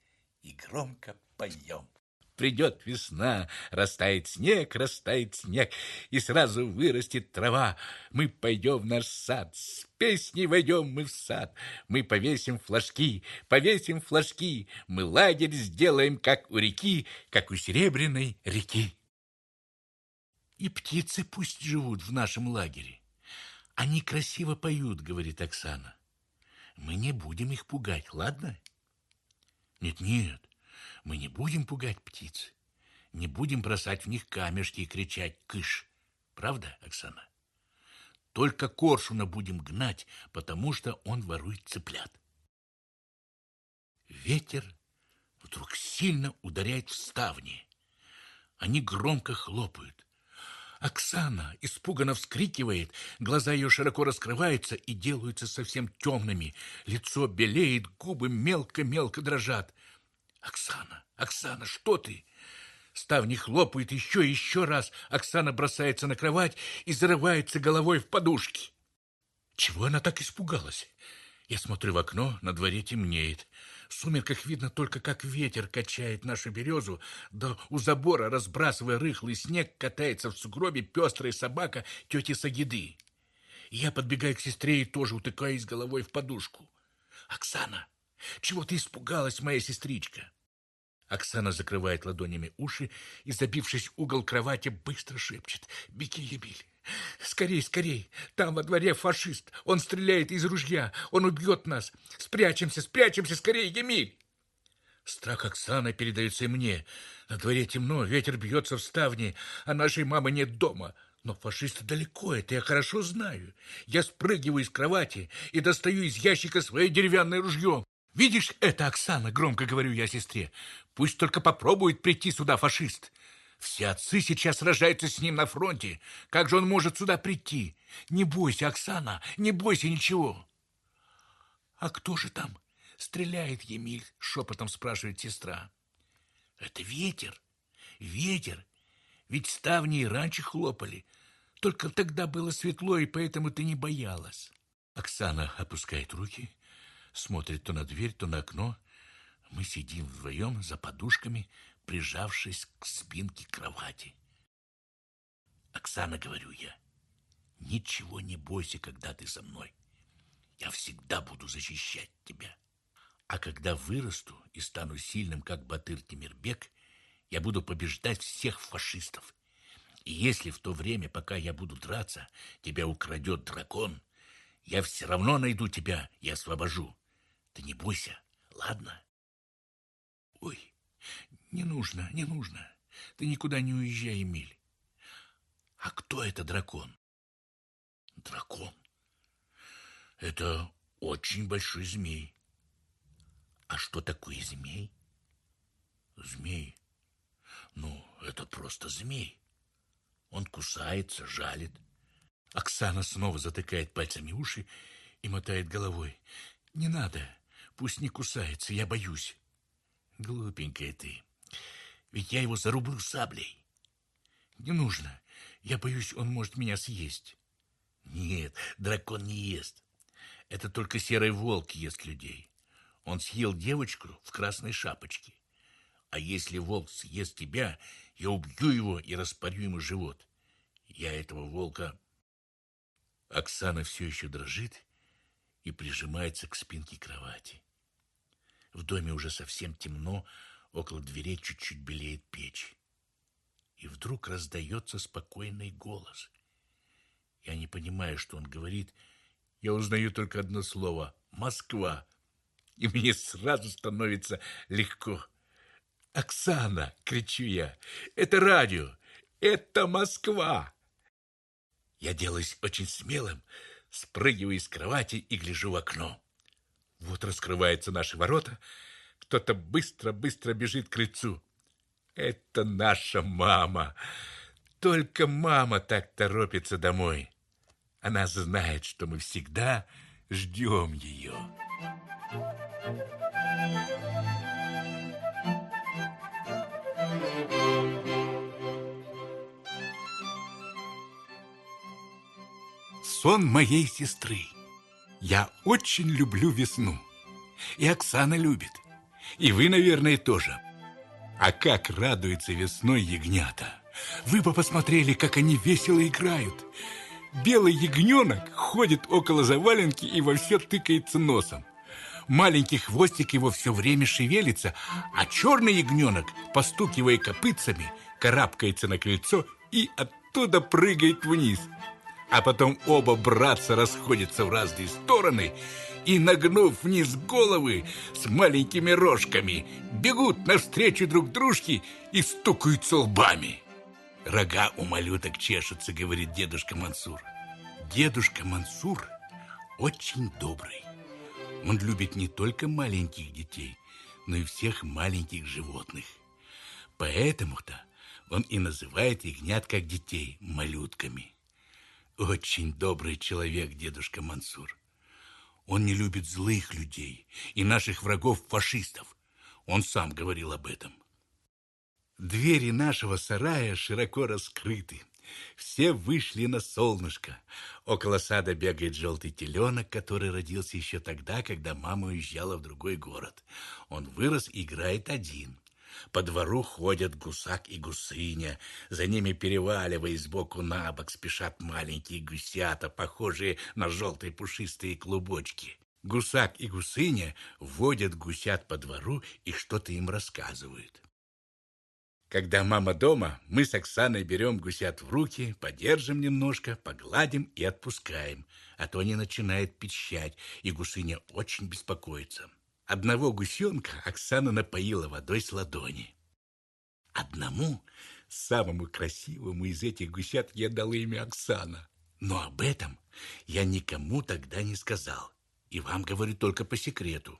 и громко поем. Придет весна, растает снег, растает снег, и сразу вырастет трава. Мы пойдем в наш сад, с песней войдем мы в сад. Мы повесим флажки, повесим флажки, мы лагерь сделаем, как у реки, как у серебряной реки. И птицы пусть живут в нашем лагере. Они красиво поют, говорит Оксана. Мы не будем их пугать, ладно? Нет-нет, мы не будем пугать птиц, не будем бросать в них камешки и кричать «кыш». Правда, Оксана? Только коршуна будем гнать, потому что он ворует цыплят. Ветер вдруг сильно ударяет в ставни. Они громко хлопают. Оксана испуганно вскрикивает, глаза ее широко раскрываются и делаются совсем темными. Лицо белеет, губы мелко-мелко дрожат. Оксана, Оксана, что ты? Ставни хлопают еще и еще раз. Оксана бросается на кровать и зарывается головой в подушки. Чего она так испугалась? Я смотрю в окно, на дворе темнеет. В сумерках видно только, как ветер качает нашу березу, да у забора, разбрасывая рыхлый снег, катается в сугробе пестрая собака тети Сагиды. Я подбегаю к сестре и тоже утыкаюсь головой в подушку. «Оксана, чего ты испугалась, моя сестричка?» Оксана закрывает ладонями уши и, забившись в угол кровати, быстро шепчет. «Беги, Емель! Скорей, скорей! Там во дворе фашист! Он стреляет из ружья! Он убьет нас! Спрячемся, спрячемся! Скорей, Емель!» Страх Оксаны передается и мне. На дворе темно, ветер бьется в ставни, а нашей мамы нет дома. Но фашисты далеко, это я хорошо знаю. Я спрыгиваю из кровати и достаю из ящика свое деревянное ружье. «Видишь это, Оксана?» — громко говорю я сестре. «Пусть только попробует прийти сюда фашист. Все отцы сейчас сражаются с ним на фронте. Как же он может сюда прийти? Не бойся, Оксана, не бойся ничего». «А кто же там?» — стреляет Емиль, — шепотом спрашивает сестра. «Это ветер, ветер. Ведь ставни и раньше хлопали. Только тогда было светло, и поэтому ты не боялась». Оксана опускает руки смотрит то на дверь, то на окно. Мы сидим вдвоем за подушками, прижавшись к спинке кровати. Оксана, говорю я, ничего не бойся, когда ты со мной. Я всегда буду защищать тебя. А когда вырасту и стану сильным, как Батыр Тимирбек, я буду побеждать всех фашистов. И если в то время, пока я буду драться, тебя украдет дракон, я все равно найду тебя и освобожу. Ты не бойся, ладно? Ой, не нужно, не нужно. Ты никуда не уезжай, Эмиль. А кто это дракон? Дракон. Это очень большой змей. А что такое змей? Змей. Ну, это просто змей. Он кусается, жалит. Оксана снова затыкает пальцами уши и мотает головой. Не надо, пусть не кусается, я боюсь. Глупенькая ты, ведь я его зарублю саблей. Не нужно, я боюсь, он может меня съесть. Нет, дракон не ест. Это только серый волк ест людей. Он съел девочку в красной шапочке. А если волк съест тебя, я убью его и распорю ему живот. Я этого волка... Оксана все еще дрожит и прижимается к спинке кровати. В доме уже совсем темно, около дверей чуть-чуть белеет печь. И вдруг раздается спокойный голос. Я не понимаю, что он говорит. Я узнаю только одно слово — «Москва» и мне сразу становится легко. «Оксана!» — кричу я. «Это радио! Это Москва!» Я делаюсь очень смелым, спрыгиваю из кровати и гляжу в окно. Вот раскрываются наши ворота, кто-то быстро-быстро бежит к крыльцу. Это наша мама. Только мама так торопится домой. Она знает, что мы всегда ждем ее. Сон моей сестры. Я очень люблю весну. И Оксана любит. И вы, наверное, тоже. А как радуется весной ягнята. Вы бы посмотрели, как они весело играют. Белый ягненок ходит около заваленки и во все тыкается носом. Маленький хвостик его все время шевелится, а черный ягненок, постукивая копытцами, карабкается на крыльцо и оттуда прыгает вниз. А потом оба братца расходятся в разные стороны и, нагнув вниз головы с маленькими рожками, бегут навстречу друг дружке и стукаются лбами. Рога у малюток чешутся, говорит дедушка Мансур. Дедушка Мансур очень добрый. Он любит не только маленьких детей, но и всех маленьких животных. Поэтому-то он и называет ягнят как детей малютками. Очень добрый человек дедушка Мансур. Он не любит злых людей и наших врагов-фашистов. Он сам говорил об этом. Двери нашего сарая широко раскрыты. Все вышли на солнышко. Около сада бегает желтый теленок, который родился еще тогда, когда мама уезжала в другой город. Он вырос и играет один. По двору ходят гусак и гусыня. За ними, переваливаясь сбоку на бок, спешат маленькие гусята, похожие на желтые пушистые клубочки. Гусак и гусыня водят гусят по двору и что-то им рассказывают. Когда мама дома, мы с Оксаной берем гусят в руки, подержим немножко, погладим и отпускаем, а то они начинают пищать, и гусыня очень беспокоится. Одного гусенка Оксана напоила водой с ладони. Одному, самому красивому из этих гусят я дала имя Оксана. Но об этом я никому тогда не сказал, и вам говорю только по секрету.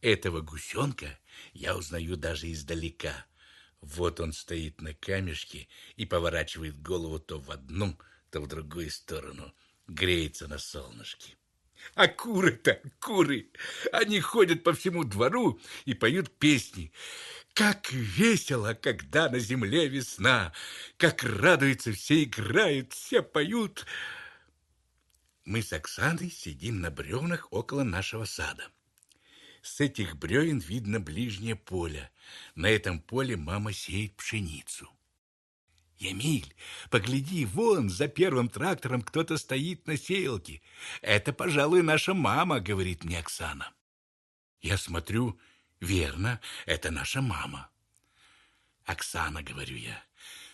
Этого гусенка я узнаю даже издалека – вот он стоит на камешке и поворачивает голову то в одну, то в другую сторону. Греется на солнышке. А куры-то, куры, они ходят по всему двору и поют песни. Как весело, когда на земле весна, как радуются, все играют, все поют. Мы с Оксаной сидим на бревнах около нашего сада. С этих бревен видно ближнее поле. На этом поле мама сеет пшеницу. Емиль, погляди, вон за первым трактором кто-то стоит на сеялке. Это, пожалуй, наша мама, говорит мне Оксана. Я смотрю, верно, это наша мама. Оксана, говорю я,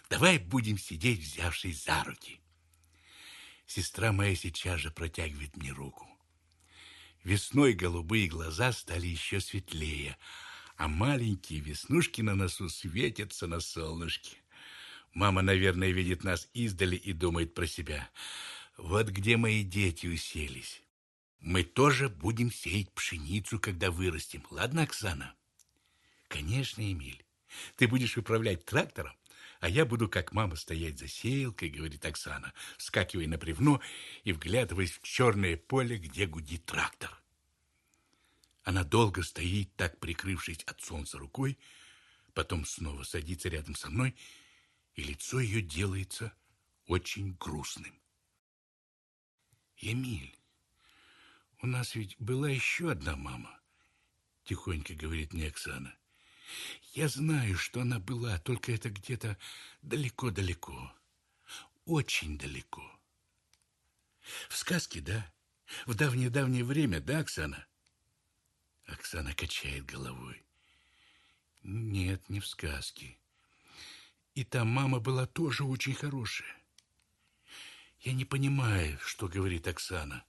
давай будем сидеть, взявшись за руки. Сестра моя сейчас же протягивает мне руку. Весной голубые глаза стали еще светлее, а маленькие веснушки на носу светятся на солнышке. Мама, наверное, видит нас издали и думает про себя. Вот где мои дети уселись. Мы тоже будем сеять пшеницу, когда вырастем. Ладно, Оксана? Конечно, Эмиль. Ты будешь управлять трактором, а я буду, как мама, стоять за сеялкой, говорит Оксана, вскакивая на бревно и вглядываясь в черное поле, где гудит трактор. Она долго стоит, так прикрывшись от солнца рукой, потом снова садится рядом со мной, и лицо ее делается очень грустным. Емиль, у нас ведь была еще одна мама, тихонько говорит мне Оксана. Я знаю, что она была, только это где-то далеко-далеко. Очень далеко. В сказке, да? В давнее-давнее время, да, Оксана? Оксана качает головой. Нет, не в сказке. И та мама была тоже очень хорошая. Я не понимаю, что говорит Оксана.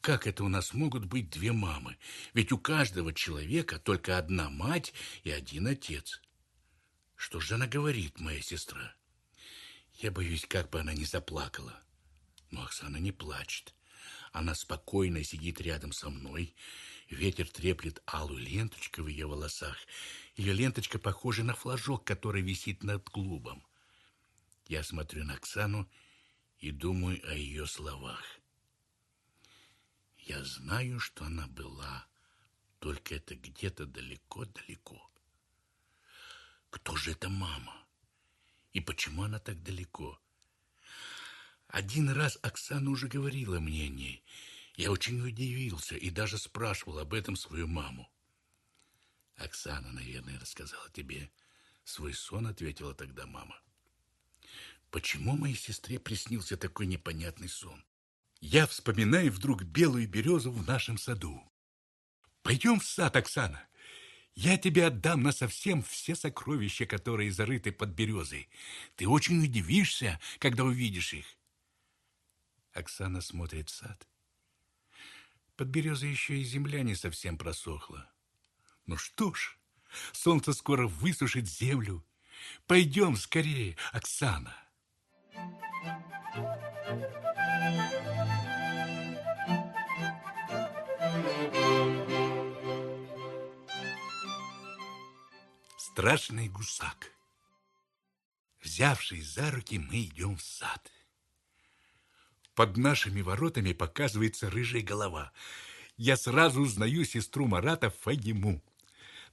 Как это у нас могут быть две мамы? Ведь у каждого человека только одна мать и один отец. Что же она говорит, моя сестра? Я боюсь, как бы она не заплакала. Но Оксана не плачет. Она спокойно сидит рядом со мной. Ветер треплет алую ленточку в ее волосах. Ее ленточка похожа на флажок, который висит над клубом. Я смотрю на Оксану и думаю о ее словах. Я знаю, что она была, только это где-то далеко-далеко. Кто же эта мама? И почему она так далеко? Один раз Оксана уже говорила мне о ней. Я очень удивился и даже спрашивал об этом свою маму. Оксана, наверное, рассказала тебе свой сон, ответила тогда мама. Почему моей сестре приснился такой непонятный сон? Я вспоминаю вдруг белую березу в нашем саду. Пойдем в сад, Оксана. Я тебе отдам на совсем все сокровища, которые зарыты под березой. Ты очень удивишься, когда увидишь их. Оксана смотрит в сад. Под березой еще и земля не совсем просохла. Ну что ж, солнце скоро высушит землю. Пойдем скорее, Оксана. Страшный гусак. Взявшись за руки, мы идем в сад. Под нашими воротами показывается рыжая голова. Я сразу узнаю сестру Марата Фагиму.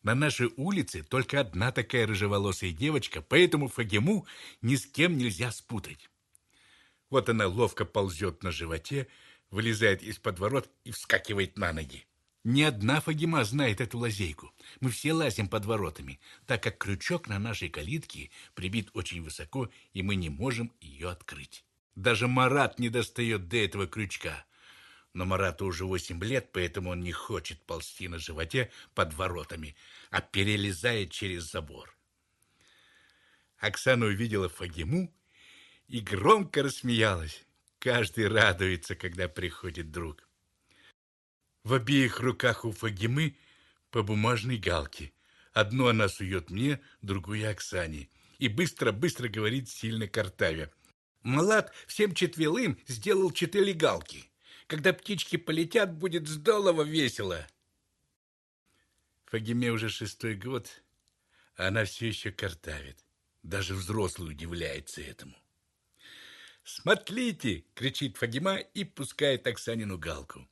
На нашей улице только одна такая рыжеволосая девочка, поэтому Фагиму ни с кем нельзя спутать. Вот она ловко ползет на животе, вылезает из-под ворот и вскакивает на ноги. Ни одна Фагима знает эту лазейку. Мы все лазим под воротами, так как крючок на нашей калитке прибит очень высоко, и мы не можем ее открыть. Даже Марат не достает до этого крючка. Но Марату уже восемь лет, поэтому он не хочет ползти на животе под воротами, а перелезает через забор. Оксана увидела Фагиму и громко рассмеялась. Каждый радуется, когда приходит друг. В обеих руках у Фагимы по бумажной галке. Одну она сует мне, другую Оксане. И быстро-быстро говорит сильно картавя. Малат всем четвелым сделал четыре галки. Когда птички полетят, будет здорово весело. Фагиме уже шестой год, а она все еще картавит. Даже взрослый удивляется этому. «Смотрите!» — кричит Фагима и пускает Оксанину галку.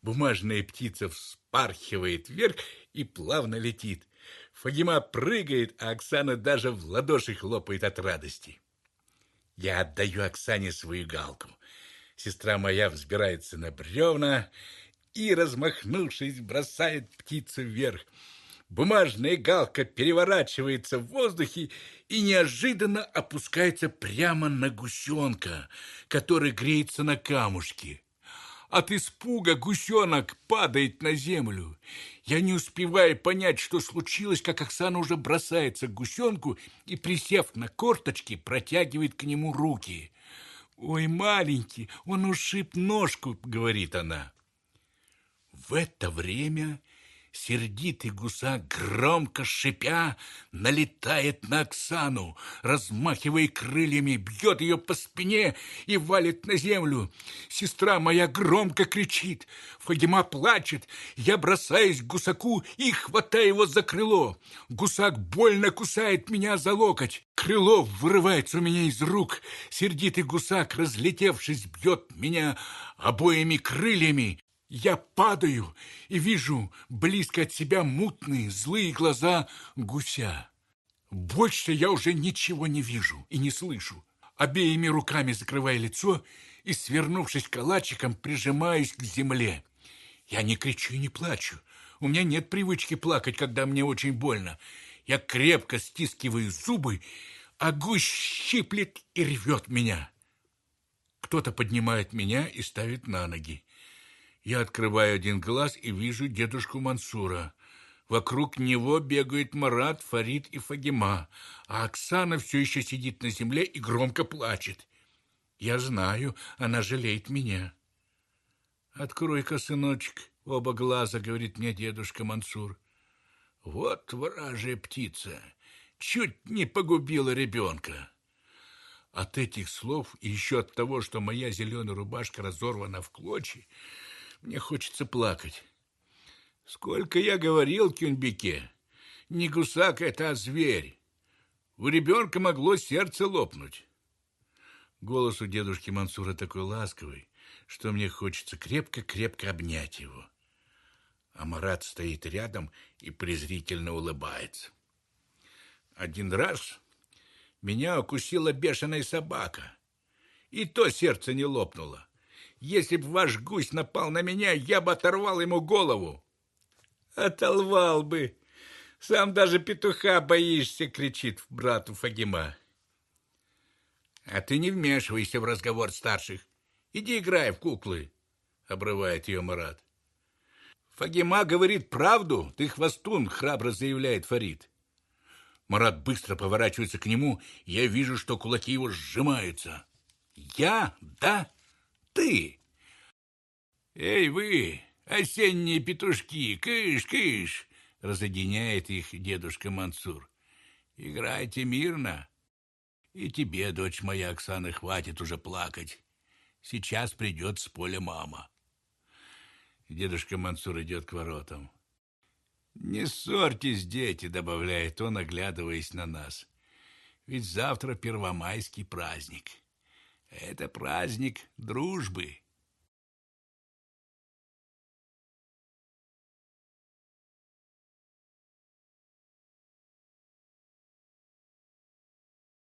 Бумажная птица вспархивает вверх и плавно летит. Фагима прыгает, а Оксана даже в ладоши хлопает от радости. Я отдаю Оксане свою галку. Сестра моя взбирается на бревна и, размахнувшись, бросает птицу вверх. Бумажная галка переворачивается в воздухе и неожиданно опускается прямо на гусенка, который греется на камушке. От испуга гусенок падает на землю. Я не успеваю понять, что случилось, как Оксана уже бросается к гусенку и, присев на корточки, протягивает к нему руки. «Ой, маленький, он ушиб ножку», — говорит она. В это время Сердитый гусак, громко шипя, налетает на Оксану, размахивая крыльями, бьет ее по спине и валит на землю. Сестра моя громко кричит, Фагима плачет, я бросаюсь к гусаку и хватаю его за крыло. Гусак больно кусает меня за локоть. Крыло вырывается у меня из рук. Сердитый гусак, разлетевшись, бьет меня обоими крыльями. Я падаю и вижу близко от себя мутные, злые глаза гуся. Больше я уже ничего не вижу и не слышу. Обеими руками закрывая лицо и, свернувшись калачиком, прижимаюсь к земле. Я не кричу и не плачу. У меня нет привычки плакать, когда мне очень больно. Я крепко стискиваю зубы, а гусь щиплет и рвет меня. Кто-то поднимает меня и ставит на ноги. Я открываю один глаз и вижу дедушку Мансура. Вокруг него бегают Марат, Фарид и Фагима, а Оксана все еще сидит на земле и громко плачет. Я знаю, она жалеет меня. «Открой-ка, сыночек, оба глаза», — говорит мне дедушка Мансур. «Вот вражья птица, чуть не погубила ребенка». От этих слов и еще от того, что моя зеленая рубашка разорвана в клочья, мне хочется плакать. Сколько я говорил Кюнбике, не гусак это, а зверь. У ребенка могло сердце лопнуть. Голос у дедушки Мансура такой ласковый, что мне хочется крепко-крепко обнять его. А Марат стоит рядом и презрительно улыбается. Один раз меня укусила бешеная собака, и то сердце не лопнуло. Если б ваш гусь напал на меня, я бы оторвал ему голову. Оторвал бы. Сам даже петуха боишься, кричит брату Фагима. А ты не вмешивайся в разговор старших. Иди играй в куклы, обрывает ее Марат. Фагима говорит правду, ты хвостун, храбро заявляет Фарид. Марат быстро поворачивается к нему, я вижу, что кулаки его сжимаются. Я? Да? Ты. Эй, вы, осенние петушки, кыш, кыш, разъединяет их дедушка Мансур. Играйте мирно. И тебе, дочь моя Оксана, хватит уже плакать. Сейчас придет с поля мама. Дедушка Мансур идет к воротам. «Не ссорьтесь, дети», — добавляет он, оглядываясь на нас. «Ведь завтра первомайский праздник». Это праздник дружбы.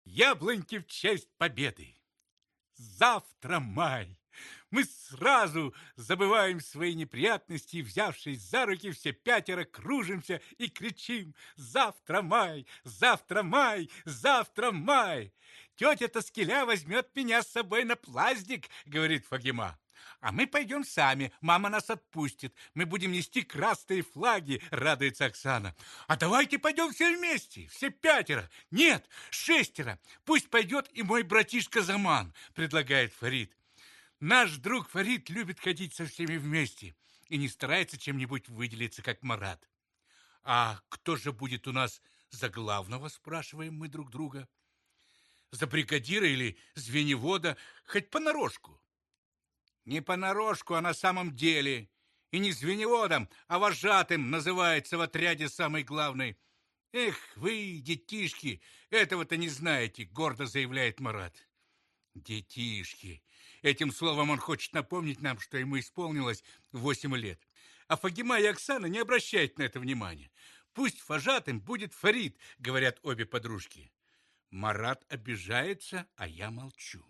Яблоньки в честь победы. Завтра май. Мы сразу забываем свои неприятности, взявшись за руки, все пятеро кружимся и кричим «Завтра май! Завтра май! Завтра май!» «Тетя Тоскеля возьмет меня с собой на плаздик», — говорит Фагима. «А мы пойдем сами, мама нас отпустит. Мы будем нести красные флаги», — радуется Оксана. «А давайте пойдем все вместе, все пятеро. Нет, шестеро. Пусть пойдет и мой братишка Заман», — предлагает Фарид. Наш друг Фарид любит ходить со всеми вместе и не старается чем-нибудь выделиться, как Марат. «А кто же будет у нас за главного?» – спрашиваем мы друг друга. «За бригадира или звеневода, хоть понарошку?» «Не понарошку, а на самом деле. И не звеневодом, а вожатым называется в отряде самый главный». «Эх, вы, детишки, этого-то не знаете», — гордо заявляет Марат. «Детишки, Этим словом он хочет напомнить нам, что ему исполнилось восемь лет. А Фагима и Оксана не обращают на это внимания. Пусть фажатым будет Фарид, говорят обе подружки. Марат обижается, а я молчу.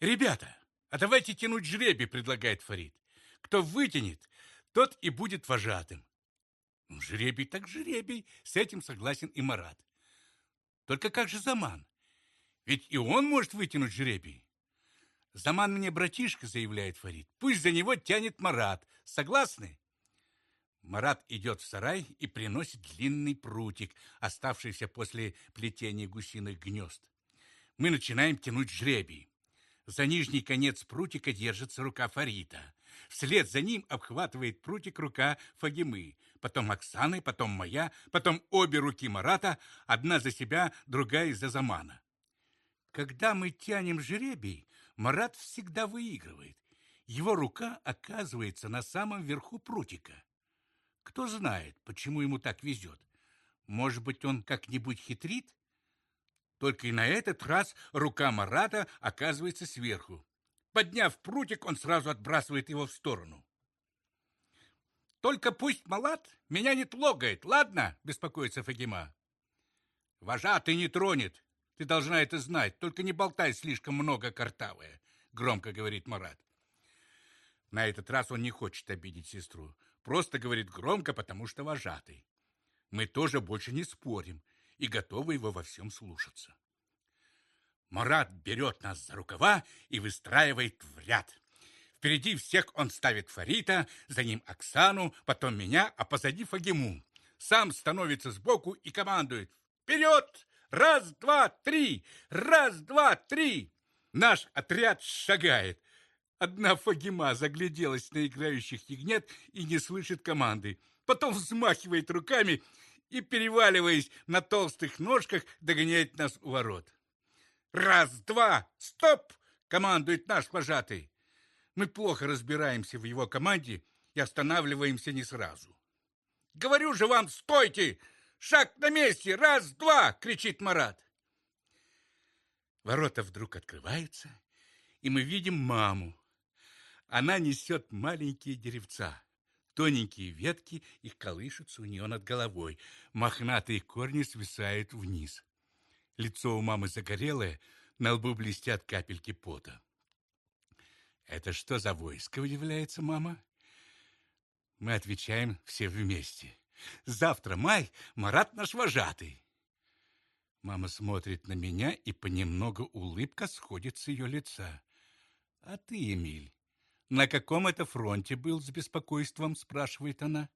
Ребята, а давайте тянуть жребий, предлагает Фарид. Кто вытянет, тот и будет вожатым. Ну, жребий так жребий, с этим согласен и Марат. Только как же Заман? Ведь и он может вытянуть жребий. Заман мне братишка, заявляет Фарид. Пусть за него тянет Марат. Согласны? Марат идет в сарай и приносит длинный прутик, оставшийся после плетения гусиных гнезд. Мы начинаем тянуть жребий. За нижний конец прутика держится рука Фарита. Вслед за ним обхватывает прутик рука Фагимы, потом Оксаны, потом моя, потом обе руки Марата, одна за себя, другая за Замана. Когда мы тянем жребий, Марат всегда выигрывает. Его рука оказывается на самом верху прутика. Кто знает, почему ему так везет? Может быть, он как-нибудь хитрит? Только и на этот раз рука Марата оказывается сверху. Подняв прутик, он сразу отбрасывает его в сторону. «Только пусть Малат меня не тлогает, ладно?» – беспокоится Фагима. «Вожатый не тронет. Ты должна это знать. Только не болтай слишком много, картавая», – громко говорит Марат. На этот раз он не хочет обидеть сестру. Просто говорит громко, потому что вожатый. Мы тоже больше не спорим и готовы его во всем слушаться. Марат берет нас за рукава и выстраивает в ряд. Впереди всех он ставит Фарита, за ним Оксану, потом меня, а позади Фагиму. Сам становится сбоку и командует «Вперед! Раз, два, три! Раз, два, три!» Наш отряд шагает. Одна Фагима загляделась на играющих ягнят и не слышит команды. Потом взмахивает руками и, переваливаясь на толстых ножках, догоняет нас у ворот. «Раз, два, стоп!» — командует наш вожатый. Мы плохо разбираемся в его команде и останавливаемся не сразу. «Говорю же вам, стойте! Шаг на месте! Раз, два!» — кричит Марат. Ворота вдруг открываются, и мы видим маму. Она несет маленькие деревца. Тоненькие ветки, их колышутся у нее над головой. Мохнатые корни свисают вниз. Лицо у мамы загорелое, на лбу блестят капельки пота. «Это что за войско?» – удивляется мама. Мы отвечаем все вместе. «Завтра май, Марат наш вожатый». Мама смотрит на меня, и понемногу улыбка сходит с ее лица. «А ты, Эмиль, на каком это фронте был с беспокойством?» – спрашивает она.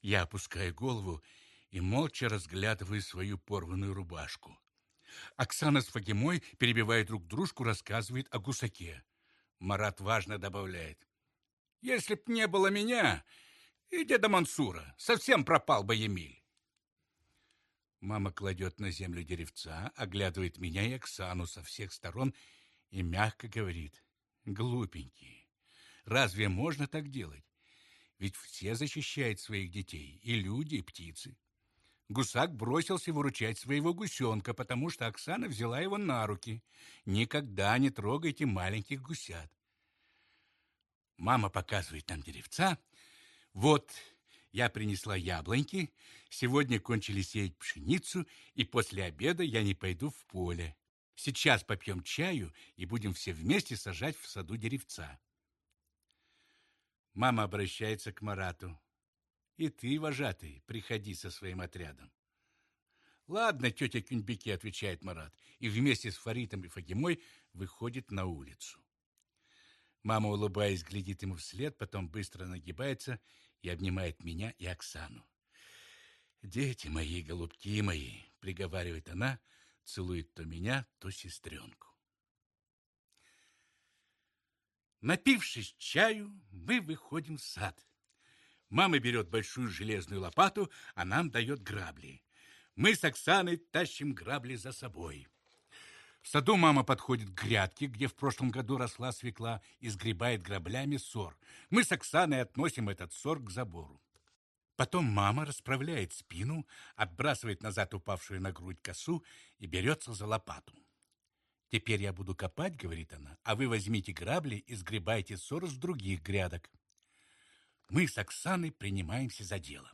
Я опускаю голову и молча разглядываю свою порванную рубашку. Оксана с Фагимой, перебивая друг дружку, рассказывает о гусаке. Марат важно добавляет. «Если б не было меня и деда Мансура, совсем пропал бы Емиль». Мама кладет на землю деревца, оглядывает меня и Оксану со всех сторон и мягко говорит. «Глупенькие, разве можно так делать? Ведь все защищают своих детей, и люди, и птицы. Гусак бросился выручать своего гусенка, потому что Оксана взяла его на руки. Никогда не трогайте маленьких гусят. Мама показывает нам деревца. Вот, я принесла яблоньки, сегодня кончили сеять пшеницу, и после обеда я не пойду в поле. Сейчас попьем чаю и будем все вместе сажать в саду деревца. Мама обращается к Марату. И ты, вожатый, приходи со своим отрядом. Ладно, тетя Кюньбеке, отвечает Марат, и вместе с Фаритом и Фагимой выходит на улицу. Мама, улыбаясь, глядит ему вслед, потом быстро нагибается и обнимает меня и Оксану. «Дети мои, голубки мои!» — приговаривает она, целует то меня, то сестренку. Напившись чаю, мы выходим в сад. Мама берет большую железную лопату, а нам дает грабли. Мы с Оксаной тащим грабли за собой. В саду мама подходит к грядке, где в прошлом году росла свекла, и сгребает граблями сор. Мы с Оксаной относим этот сор к забору. Потом мама расправляет спину, отбрасывает назад упавшую на грудь косу и берется за лопату. «Теперь я буду копать», — говорит она, «а вы возьмите грабли и сгребайте сор с других грядок». Мы с Оксаной принимаемся за дело.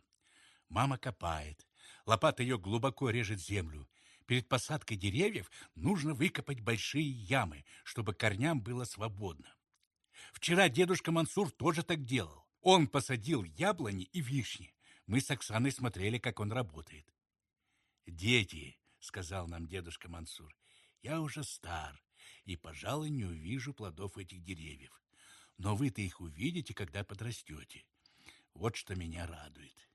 Мама копает. Лопата ее глубоко режет землю. Перед посадкой деревьев нужно выкопать большие ямы, чтобы корням было свободно. Вчера дедушка Мансур тоже так делал. Он посадил яблони и вишни. Мы с Оксаной смотрели, как он работает. «Дети», — сказал нам дедушка Мансур, — «я уже стар и, пожалуй, не увижу плодов этих деревьев. Но вы-то их увидите, когда подрастете. Вот что меня радует».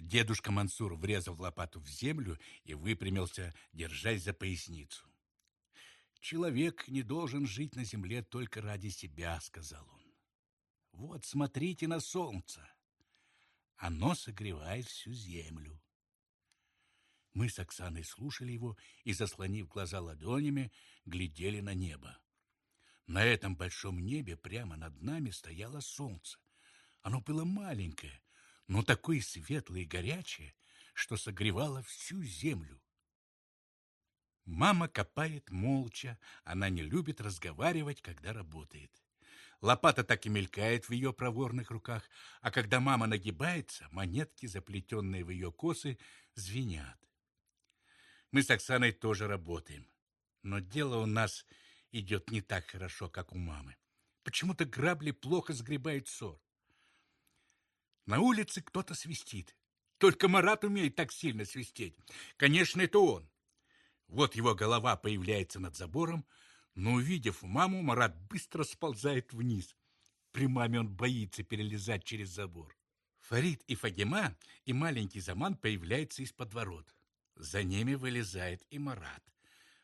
Дедушка Мансур врезал лопату в землю и выпрямился, держась за поясницу. «Человек не должен жить на земле только ради себя», — сказал он. «Вот смотрите на солнце. Оно согревает всю землю». Мы с Оксаной слушали его и, заслонив глаза ладонями, глядели на небо. На этом большом небе прямо над нами стояло солнце. Оно было маленькое, но такое светлое и горячее, что согревало всю землю. Мама копает молча, она не любит разговаривать, когда работает. Лопата так и мелькает в ее проворных руках, а когда мама нагибается, монетки, заплетенные в ее косы, звенят. Мы с Оксаной тоже работаем, но дело у нас идет не так хорошо, как у мамы. Почему-то грабли плохо сгребают ссор. На улице кто-то свистит. Только Марат умеет так сильно свистеть. Конечно, это он. Вот его голова появляется над забором, но, увидев маму, Марат быстро сползает вниз. При маме он боится перелезать через забор. Фарид и Фагима и маленький Заман появляются из-под ворот. За ними вылезает и Марат.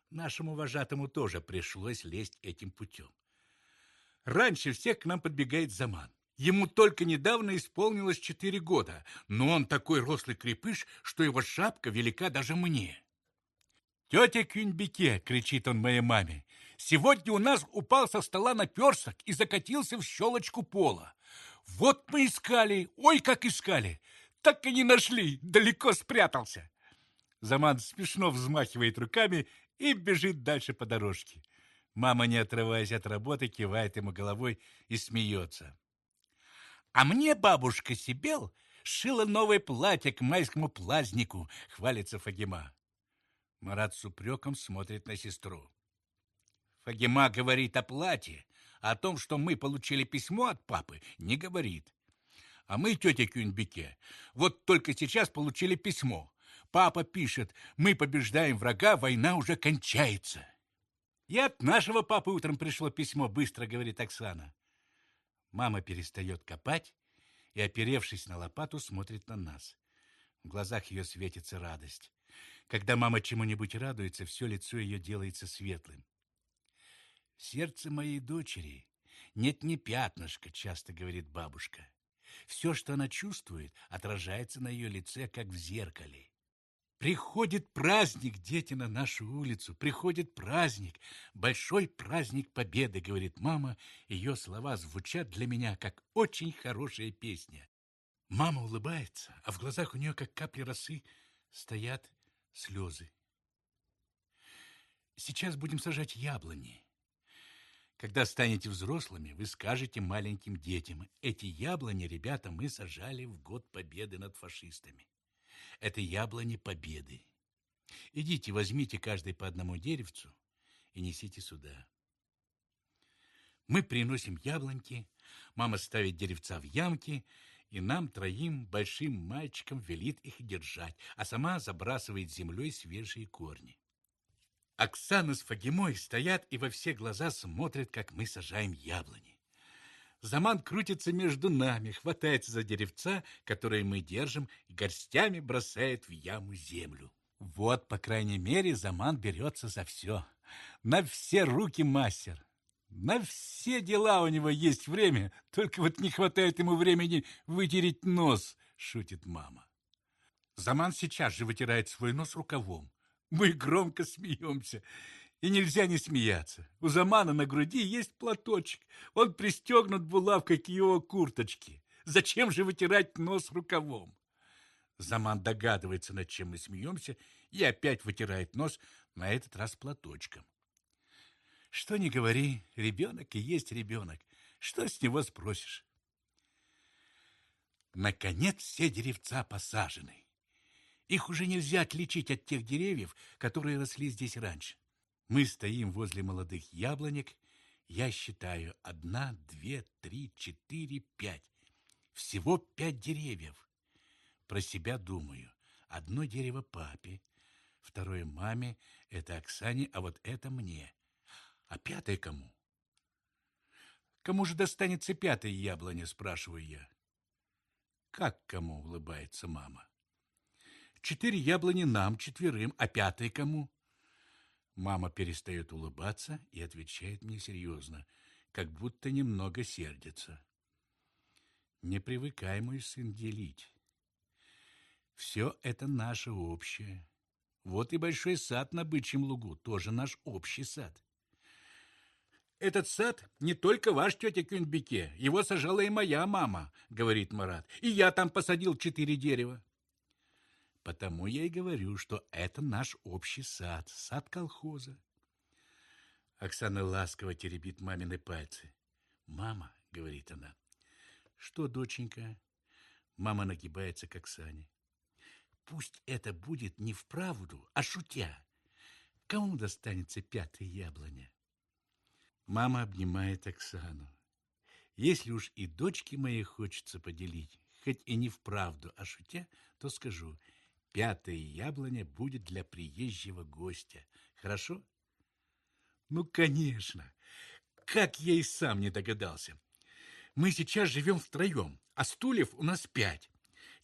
Нашему вожатому тоже пришлось лезть этим путем. Раньше всех к нам подбегает Заман. Ему только недавно исполнилось четыре года, но он такой рослый крепыш, что его шапка велика даже мне. «Тетя Кюньбике!» — кричит он моей маме. «Сегодня у нас упал со стола наперсок и закатился в щелочку пола. Вот мы искали, ой, как искали! Так и не нашли, далеко спрятался!» Заман смешно взмахивает руками и бежит дальше по дорожке. Мама, не отрываясь от работы, кивает ему головой и смеется. «А мне бабушка Сибел шила новое платье к майскому празднику», — хвалится Фагима. Марат с упреком смотрит на сестру. Фагима говорит о платье, о том, что мы получили письмо от папы, не говорит. А мы, тетя Кюнбике, вот только сейчас получили письмо. Папа пишет, мы побеждаем врага, война уже кончается. И от нашего папы утром пришло письмо, быстро говорит Оксана. Мама перестает копать и, оперевшись на лопату, смотрит на нас. В глазах ее светится радость. Когда мама чему-нибудь радуется, все лицо ее делается светлым. В сердце моей дочери нет ни пятнышка, часто говорит бабушка. Все, что она чувствует, отражается на ее лице, как в зеркале. Приходит праздник, дети, на нашу улицу. Приходит праздник, большой праздник Победы, говорит мама. Ее слова звучат для меня, как очень хорошая песня. Мама улыбается, а в глазах у нее, как капли росы, стоят слезы. Сейчас будем сажать яблони. Когда станете взрослыми, вы скажете маленьким детям, эти яблони, ребята, мы сажали в год победы над фашистами. Это яблони победы. Идите, возьмите каждый по одному деревцу и несите сюда. Мы приносим яблоньки, мама ставит деревца в ямки, и нам троим большим мальчикам велит их держать, а сама забрасывает землей свежие корни. Оксана с Фагимой стоят и во все глаза смотрят, как мы сажаем яблони. Заман крутится между нами, хватается за деревца, которые мы держим, и горстями бросает в яму землю. Вот, по крайней мере, Заман берется за все. На все руки мастер. На все дела у него есть время, только вот не хватает ему времени вытереть нос, шутит мама. Заман сейчас же вытирает свой нос рукавом. Мы громко смеемся. И нельзя не смеяться. У Замана на груди есть платочек. Он пристегнут булавкой к его курточке. Зачем же вытирать нос рукавом? Заман догадывается, над чем мы смеемся, и опять вытирает нос, на этот раз платочком. Что ни говори, ребенок и есть ребенок. Что с него спросишь? Наконец все деревца посажены. Их уже нельзя отличить от тех деревьев, которые росли здесь раньше. Мы стоим возле молодых яблонек Я считаю одна, две, три, четыре, пять. Всего пять деревьев. Про себя думаю. Одно дерево папе, второе маме, это Оксане, а вот это мне. А пятое кому? Кому же достанется пятое яблоня, спрашиваю я. Как кому, улыбается мама. Четыре яблони нам, четверым, а пятое кому? Мама перестает улыбаться и отвечает мне серьезно, как будто немного сердится. Не привыкай, мой сын, делить. Все это наше общее. Вот и большой сад на бычьем лугу, тоже наш общий сад. Этот сад не только ваш, тетя Кюнбике, его сажала и моя мама, говорит Марат. И я там посадил четыре дерева. Потому я и говорю, что это наш общий сад, сад колхоза. Оксана ласково теребит мамины пальцы. «Мама», — говорит она, — «что, доченька?» Мама нагибается к Оксане. «Пусть это будет не вправду, а шутя. Кому достанется пятая яблоня?» Мама обнимает Оксану. Если уж и дочке моей хочется поделить, хоть и не вправду, а шутя, то скажу — Пятое яблоня будет для приезжего гостя. Хорошо? Ну, конечно. Как я и сам не догадался. Мы сейчас живем втроем, а стульев у нас пять.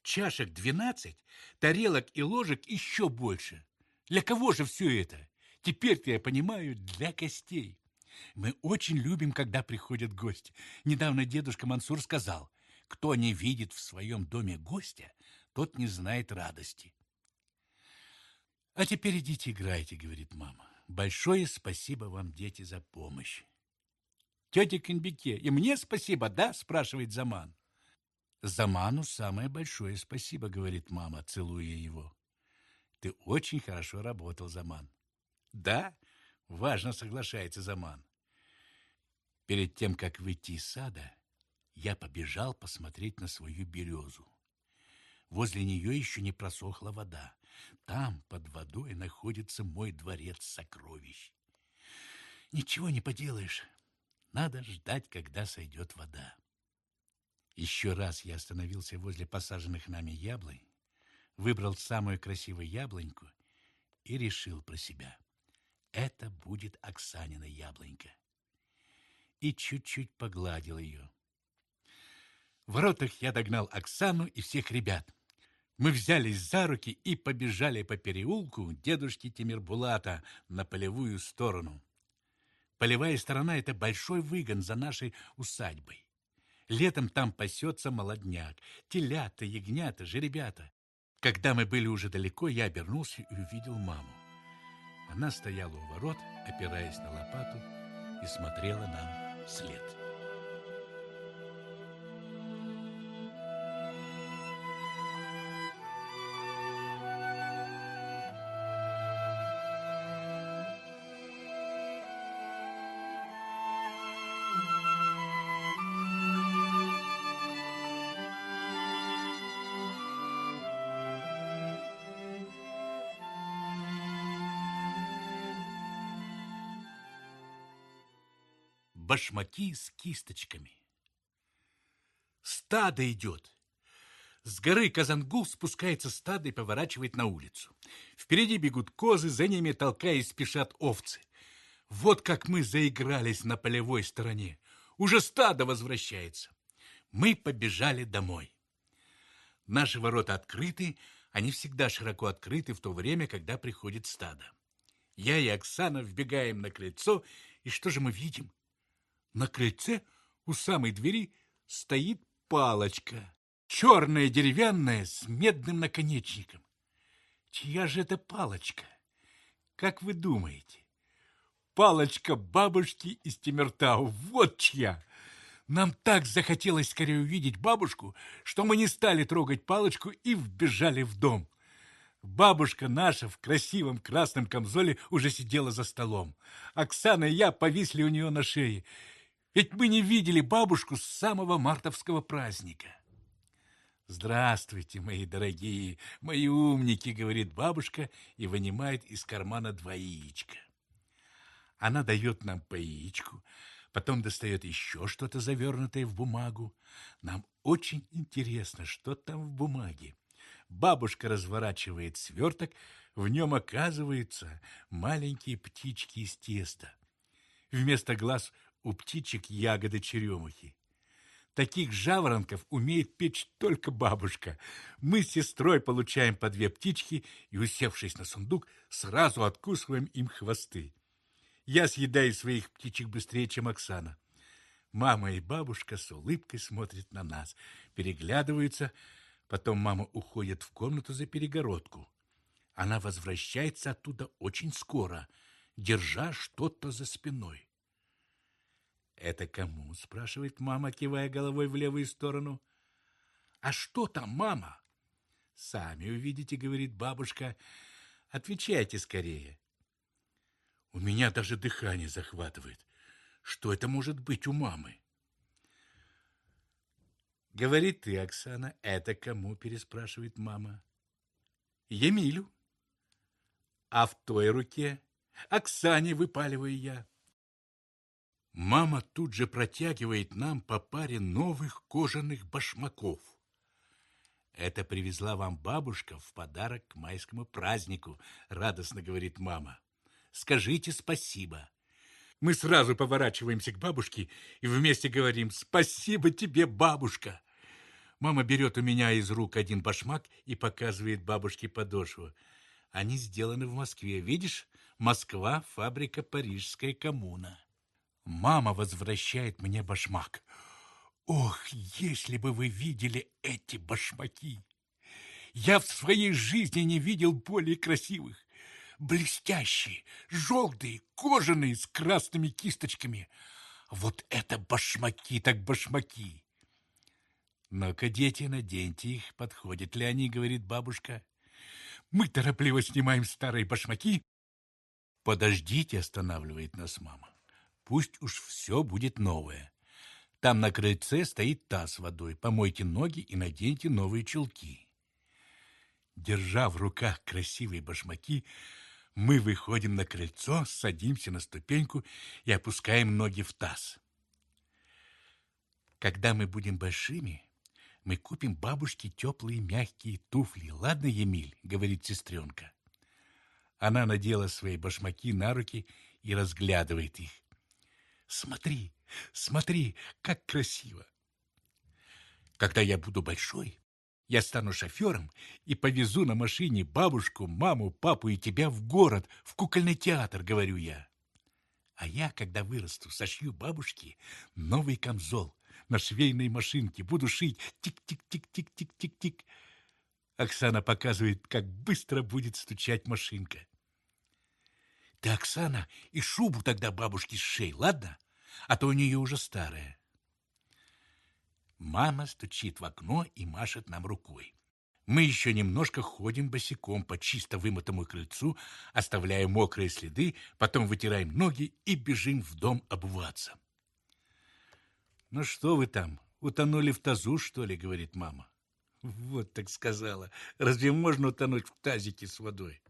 Чашек двенадцать, тарелок и ложек еще больше. Для кого же все это? Теперь-то я понимаю, для гостей. Мы очень любим, когда приходят гости. Недавно дедушка Мансур сказал, кто не видит в своем доме гостя, тот не знает радости. А теперь идите играйте, говорит мама. Большое спасибо вам, дети, за помощь. Тетя Конбике, и мне спасибо, да? спрашивает Заман. Заману самое большое спасибо, говорит мама, целуя его. Ты очень хорошо работал, Заман. Да, важно, соглашается Заман. Перед тем, как выйти из сада, я побежал посмотреть на свою березу. Возле нее еще не просохла вода. Там, под водой, находится мой дворец сокровищ. Ничего не поделаешь. Надо ждать, когда сойдет вода. Еще раз я остановился возле посаженных нами яблонь, выбрал самую красивую яблоньку и решил про себя. Это будет Оксанина яблонька. И чуть-чуть погладил ее. В воротах я догнал Оксану и всех ребят. Мы взялись за руки и побежали по переулку дедушки Тимирбулата на полевую сторону. Полевая сторона – это большой выгон за нашей усадьбой. Летом там пасется молодняк, телята, ягнята, жеребята. Когда мы были уже далеко, я обернулся и увидел маму. Она стояла у ворот, опираясь на лопату, и смотрела нам вслед. Башмаки с кисточками. Стадо идет. С горы Казангул спускается стадо и поворачивает на улицу. Впереди бегут козы, за ними толкаясь спешат овцы. Вот как мы заигрались на полевой стороне. Уже стадо возвращается. Мы побежали домой. Наши ворота открыты, они всегда широко открыты в то время, когда приходит стадо. Я и Оксана вбегаем на крыльцо, и что же мы видим? На крыльце у самой двери стоит палочка, черная деревянная с медным наконечником. Чья же это палочка? Как вы думаете? Палочка бабушки из Тимиртау. Вот чья! Нам так захотелось скорее увидеть бабушку, что мы не стали трогать палочку и вбежали в дом. Бабушка наша в красивом красном камзоле уже сидела за столом. Оксана и я повисли у нее на шее. Ведь мы не видели бабушку с самого мартовского праздника. «Здравствуйте, мои дорогие, мои умники», — говорит бабушка и вынимает из кармана два яичка. Она дает нам по яичку, Потом достает еще что-то завернутое в бумагу. Нам очень интересно, что там в бумаге. Бабушка разворачивает сверток, в нем оказываются маленькие птички из теста. Вместо глаз у птичек ягоды черемухи. Таких жаворонков умеет печь только бабушка. Мы с сестрой получаем по две птички и, усевшись на сундук, сразу откусываем им хвосты. Я съедаю своих птичек быстрее, чем Оксана. Мама и бабушка с улыбкой смотрят на нас, переглядываются. Потом мама уходит в комнату за перегородку. Она возвращается оттуда очень скоро, держа что-то за спиной. «Это кому?» – спрашивает мама, кивая головой в левую сторону. «А что там, мама?» «Сами увидите», – говорит бабушка. «Отвечайте скорее». У меня даже дыхание захватывает. Что это может быть у мамы? Говори ты, Оксана, это кому, переспрашивает мама. Емилю. А в той руке Оксане выпаливаю я. Мама тут же протягивает нам по паре новых кожаных башмаков. Это привезла вам бабушка в подарок к майскому празднику, радостно говорит мама. Скажите спасибо. Мы сразу поворачиваемся к бабушке и вместе говорим «Спасибо тебе, бабушка!» Мама берет у меня из рук один башмак и показывает бабушке подошву. Они сделаны в Москве. Видишь? Москва, фабрика Парижская коммуна. Мама возвращает мне башмак. Ох, если бы вы видели эти башмаки! Я в своей жизни не видел более красивых блестящие, желтые, кожаные, с красными кисточками. Вот это башмаки так башмаки! Ну-ка, дети, наденьте их, подходят ли они, говорит бабушка. Мы торопливо снимаем старые башмаки. Подождите, останавливает нас мама. Пусть уж все будет новое. Там на крыльце стоит таз с водой. Помойте ноги и наденьте новые чулки. Держа в руках красивые башмаки, мы выходим на крыльцо, садимся на ступеньку и опускаем ноги в таз. Когда мы будем большими, мы купим бабушке теплые мягкие туфли. Ладно, Емиль, говорит сестренка. Она надела свои башмаки на руки и разглядывает их. Смотри, смотри, как красиво. Когда я буду большой, я стану шофером и повезу на машине бабушку, маму, папу и тебя в город, в кукольный театр, говорю я. А я, когда вырасту, сошью бабушке новый камзол на швейной машинке, буду шить тик-тик-тик-тик-тик-тик-тик. Оксана показывает, как быстро будет стучать машинка. Ты, Оксана, и шубу тогда бабушке сшей, ладно? А то у нее уже старая. Мама стучит в окно и машет нам рукой. Мы еще немножко ходим босиком по чисто вымытому крыльцу, оставляя мокрые следы, потом вытираем ноги и бежим в дом обуваться. «Ну что вы там, утонули в тазу, что ли?» — говорит мама. «Вот так сказала. Разве можно утонуть в тазике с водой?»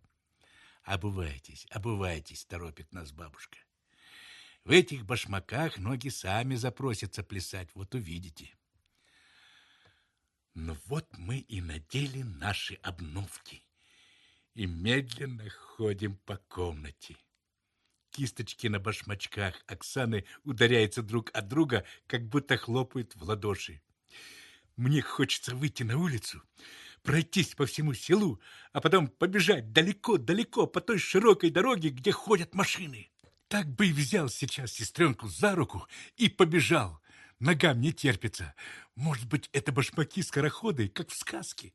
«Обувайтесь, обувайтесь», — торопит нас бабушка. «В этих башмаках ноги сами запросятся плясать, вот увидите». Ну вот мы и надели наши обновки и медленно ходим по комнате. Кисточки на башмачках Оксаны ударяются друг от друга, как будто хлопают в ладоши. Мне хочется выйти на улицу, пройтись по всему селу, а потом побежать далеко-далеко по той широкой дороге, где ходят машины. Так бы и взял сейчас сестренку за руку и побежал, Ногам не терпится. Может быть, это башмаки-скороходы, как в сказке?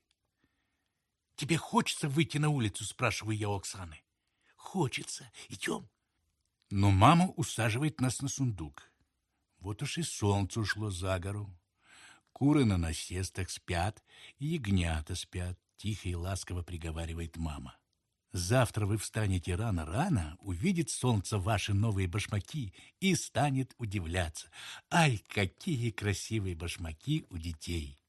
Тебе хочется выйти на улицу, спрашиваю я у Оксаны. Хочется. Идем. Но мама усаживает нас на сундук. Вот уж и солнце ушло за гору. Куры на насестах спят, и ягнята спят, тихо и ласково приговаривает мама. Завтра вы встанете рано-рано, увидит солнце ваши новые башмаки и станет удивляться. Ай, какие красивые башмаки у детей!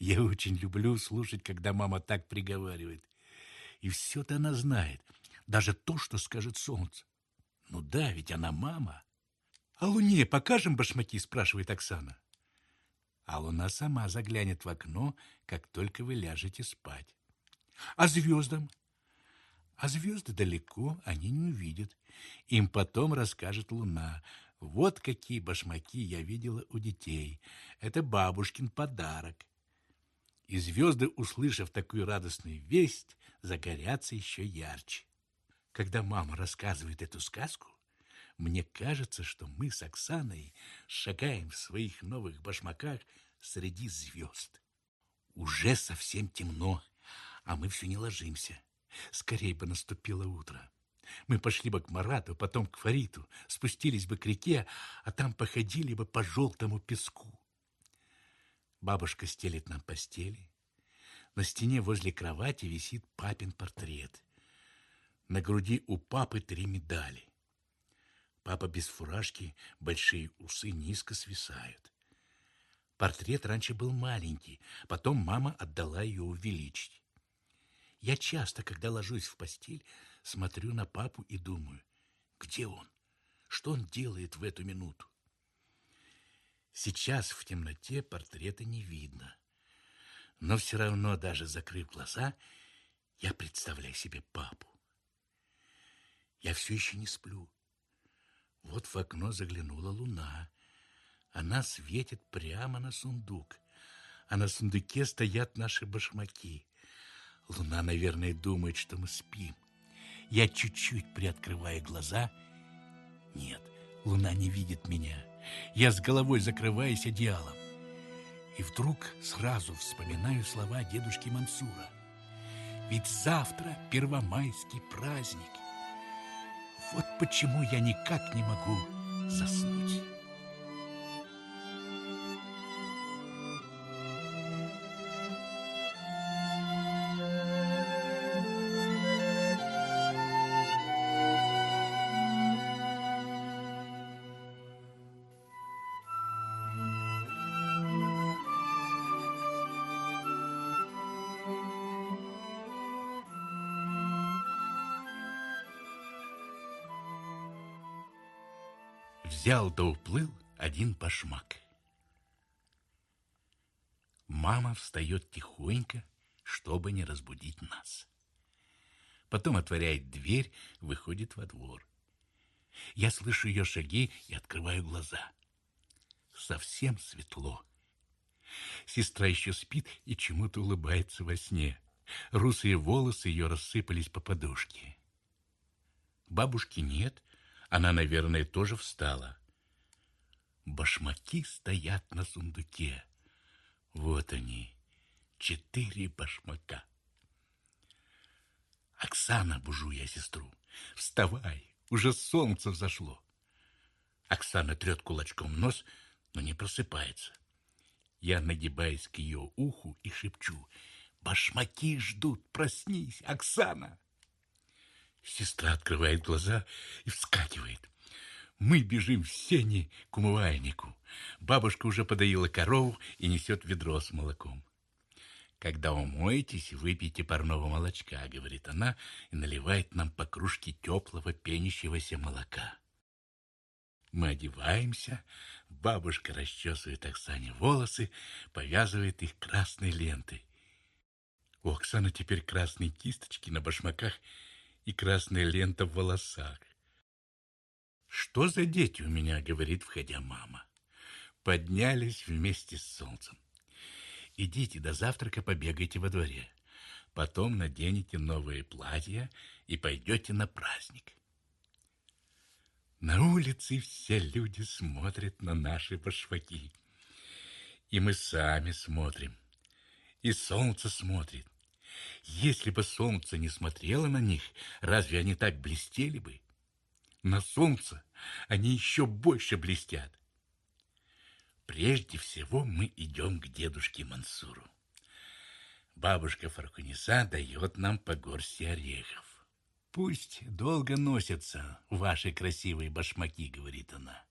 Я очень люблю слушать, когда мама так приговаривает. И все-то она знает, даже то, что скажет солнце. Ну да, ведь она мама. А Луне покажем башмаки, спрашивает Оксана. А Луна сама заглянет в окно, как только вы ляжете спать. А звездам? А звезды далеко, они не увидят. Им потом расскажет Луна. Вот какие башмаки я видела у детей. Это бабушкин подарок. И звезды, услышав такую радостную весть, загорятся еще ярче. Когда мама рассказывает эту сказку, мне кажется, что мы с Оксаной шагаем в своих новых башмаках среди звезд. Уже совсем темно, а мы все не ложимся. Скорей бы наступило утро. Мы пошли бы к Марату, потом к Фариту, спустились бы к реке, а там походили бы по желтому песку. Бабушка стелит нам постели. На стене возле кровати висит папин портрет. На груди у папы три медали. Папа без фуражки, большие усы низко свисают. Портрет раньше был маленький, потом мама отдала ее увеличить. Я часто, когда ложусь в постель, смотрю на папу и думаю, где он? Что он делает в эту минуту? Сейчас в темноте портрета не видно. Но все равно, даже закрыв глаза, я представляю себе папу. Я все еще не сплю. Вот в окно заглянула луна. Она светит прямо на сундук. А на сундуке стоят наши башмаки. Луна, наверное, думает, что мы спим. Я чуть-чуть приоткрываю глаза. Нет, луна не видит меня. Я с головой закрываюсь одеялом. И вдруг сразу вспоминаю слова дедушки Мансура. Ведь завтра первомайский праздник. Вот почему я никак не могу заснуть. Взял да уплыл один башмак. Мама встает тихонько, чтобы не разбудить нас. Потом отворяет дверь, выходит во двор. Я слышу ее шаги и открываю глаза. Совсем светло. Сестра еще спит и чему-то улыбается во сне. Русые волосы ее рассыпались по подушке. Бабушки нет, она, наверное, тоже встала. Башмаки стоят на сундуке. Вот они, четыре башмака. Оксана, бужу я сестру, вставай, уже солнце взошло. Оксана трет кулачком нос, но не просыпается. Я нагибаюсь к ее уху и шепчу, «Башмаки ждут, проснись, Оксана!» Сестра открывает глаза и вскакивает. Мы бежим в сени к умывальнику. Бабушка уже подоила корову и несет ведро с молоком. «Когда умоетесь, выпейте парного молочка», — говорит она и наливает нам по кружке теплого пенящегося молока. Мы одеваемся, бабушка расчесывает Оксане волосы, повязывает их красной лентой. У Оксаны теперь красные кисточки на башмаках и красная лента в волосах. «Что за дети у меня?» — говорит, входя мама. Поднялись вместе с солнцем. Идите до завтрака, побегайте во дворе. Потом наденете новые платья и пойдете на праздник. На улице все люди смотрят на наши башмаки. И мы сами смотрим. И солнце смотрит. Если бы солнце не смотрело на них, разве они так блестели бы? На солнце они еще больше блестят. Прежде всего мы идем к дедушке Мансуру. Бабушка Фаркуниса дает нам по горсти орехов. Пусть долго носятся ваши красивые башмаки, говорит она.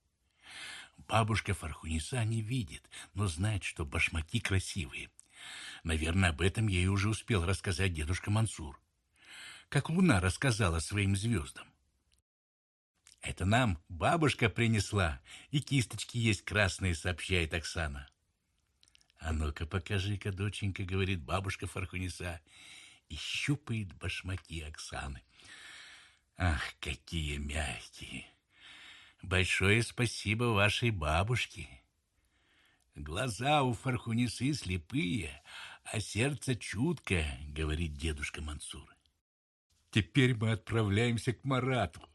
Бабушка Фархуниса не видит, но знает, что башмаки красивые. Наверное, об этом ей уже успел рассказать дедушка Мансур. Как луна рассказала своим звездам. Это нам бабушка принесла, и кисточки есть красные, сообщает Оксана. А ну-ка, покажи-ка, доченька, говорит бабушка Фархуниса, и щупает башмаки Оксаны. Ах, какие мягкие! Большое спасибо вашей бабушке. Глаза у Фархунисы слепые, а сердце чуткое, говорит дедушка Мансур. Теперь мы отправляемся к Марату.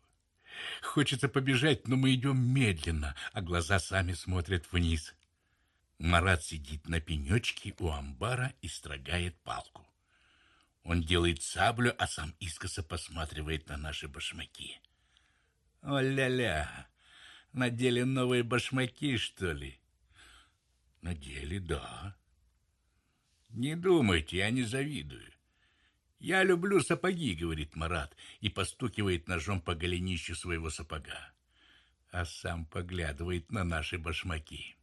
Хочется побежать, но мы идем медленно, а глаза сами смотрят вниз. Марат сидит на пенечке у амбара и строгает палку. Он делает саблю, а сам искоса посматривает на наши башмаки. О-ля-ля, надели новые башмаки, что ли? Надели, да. Не думайте, я не завидую. Я люблю сапоги, говорит Марат и постукивает ножом по голенищу своего сапога, а сам поглядывает на наши башмаки.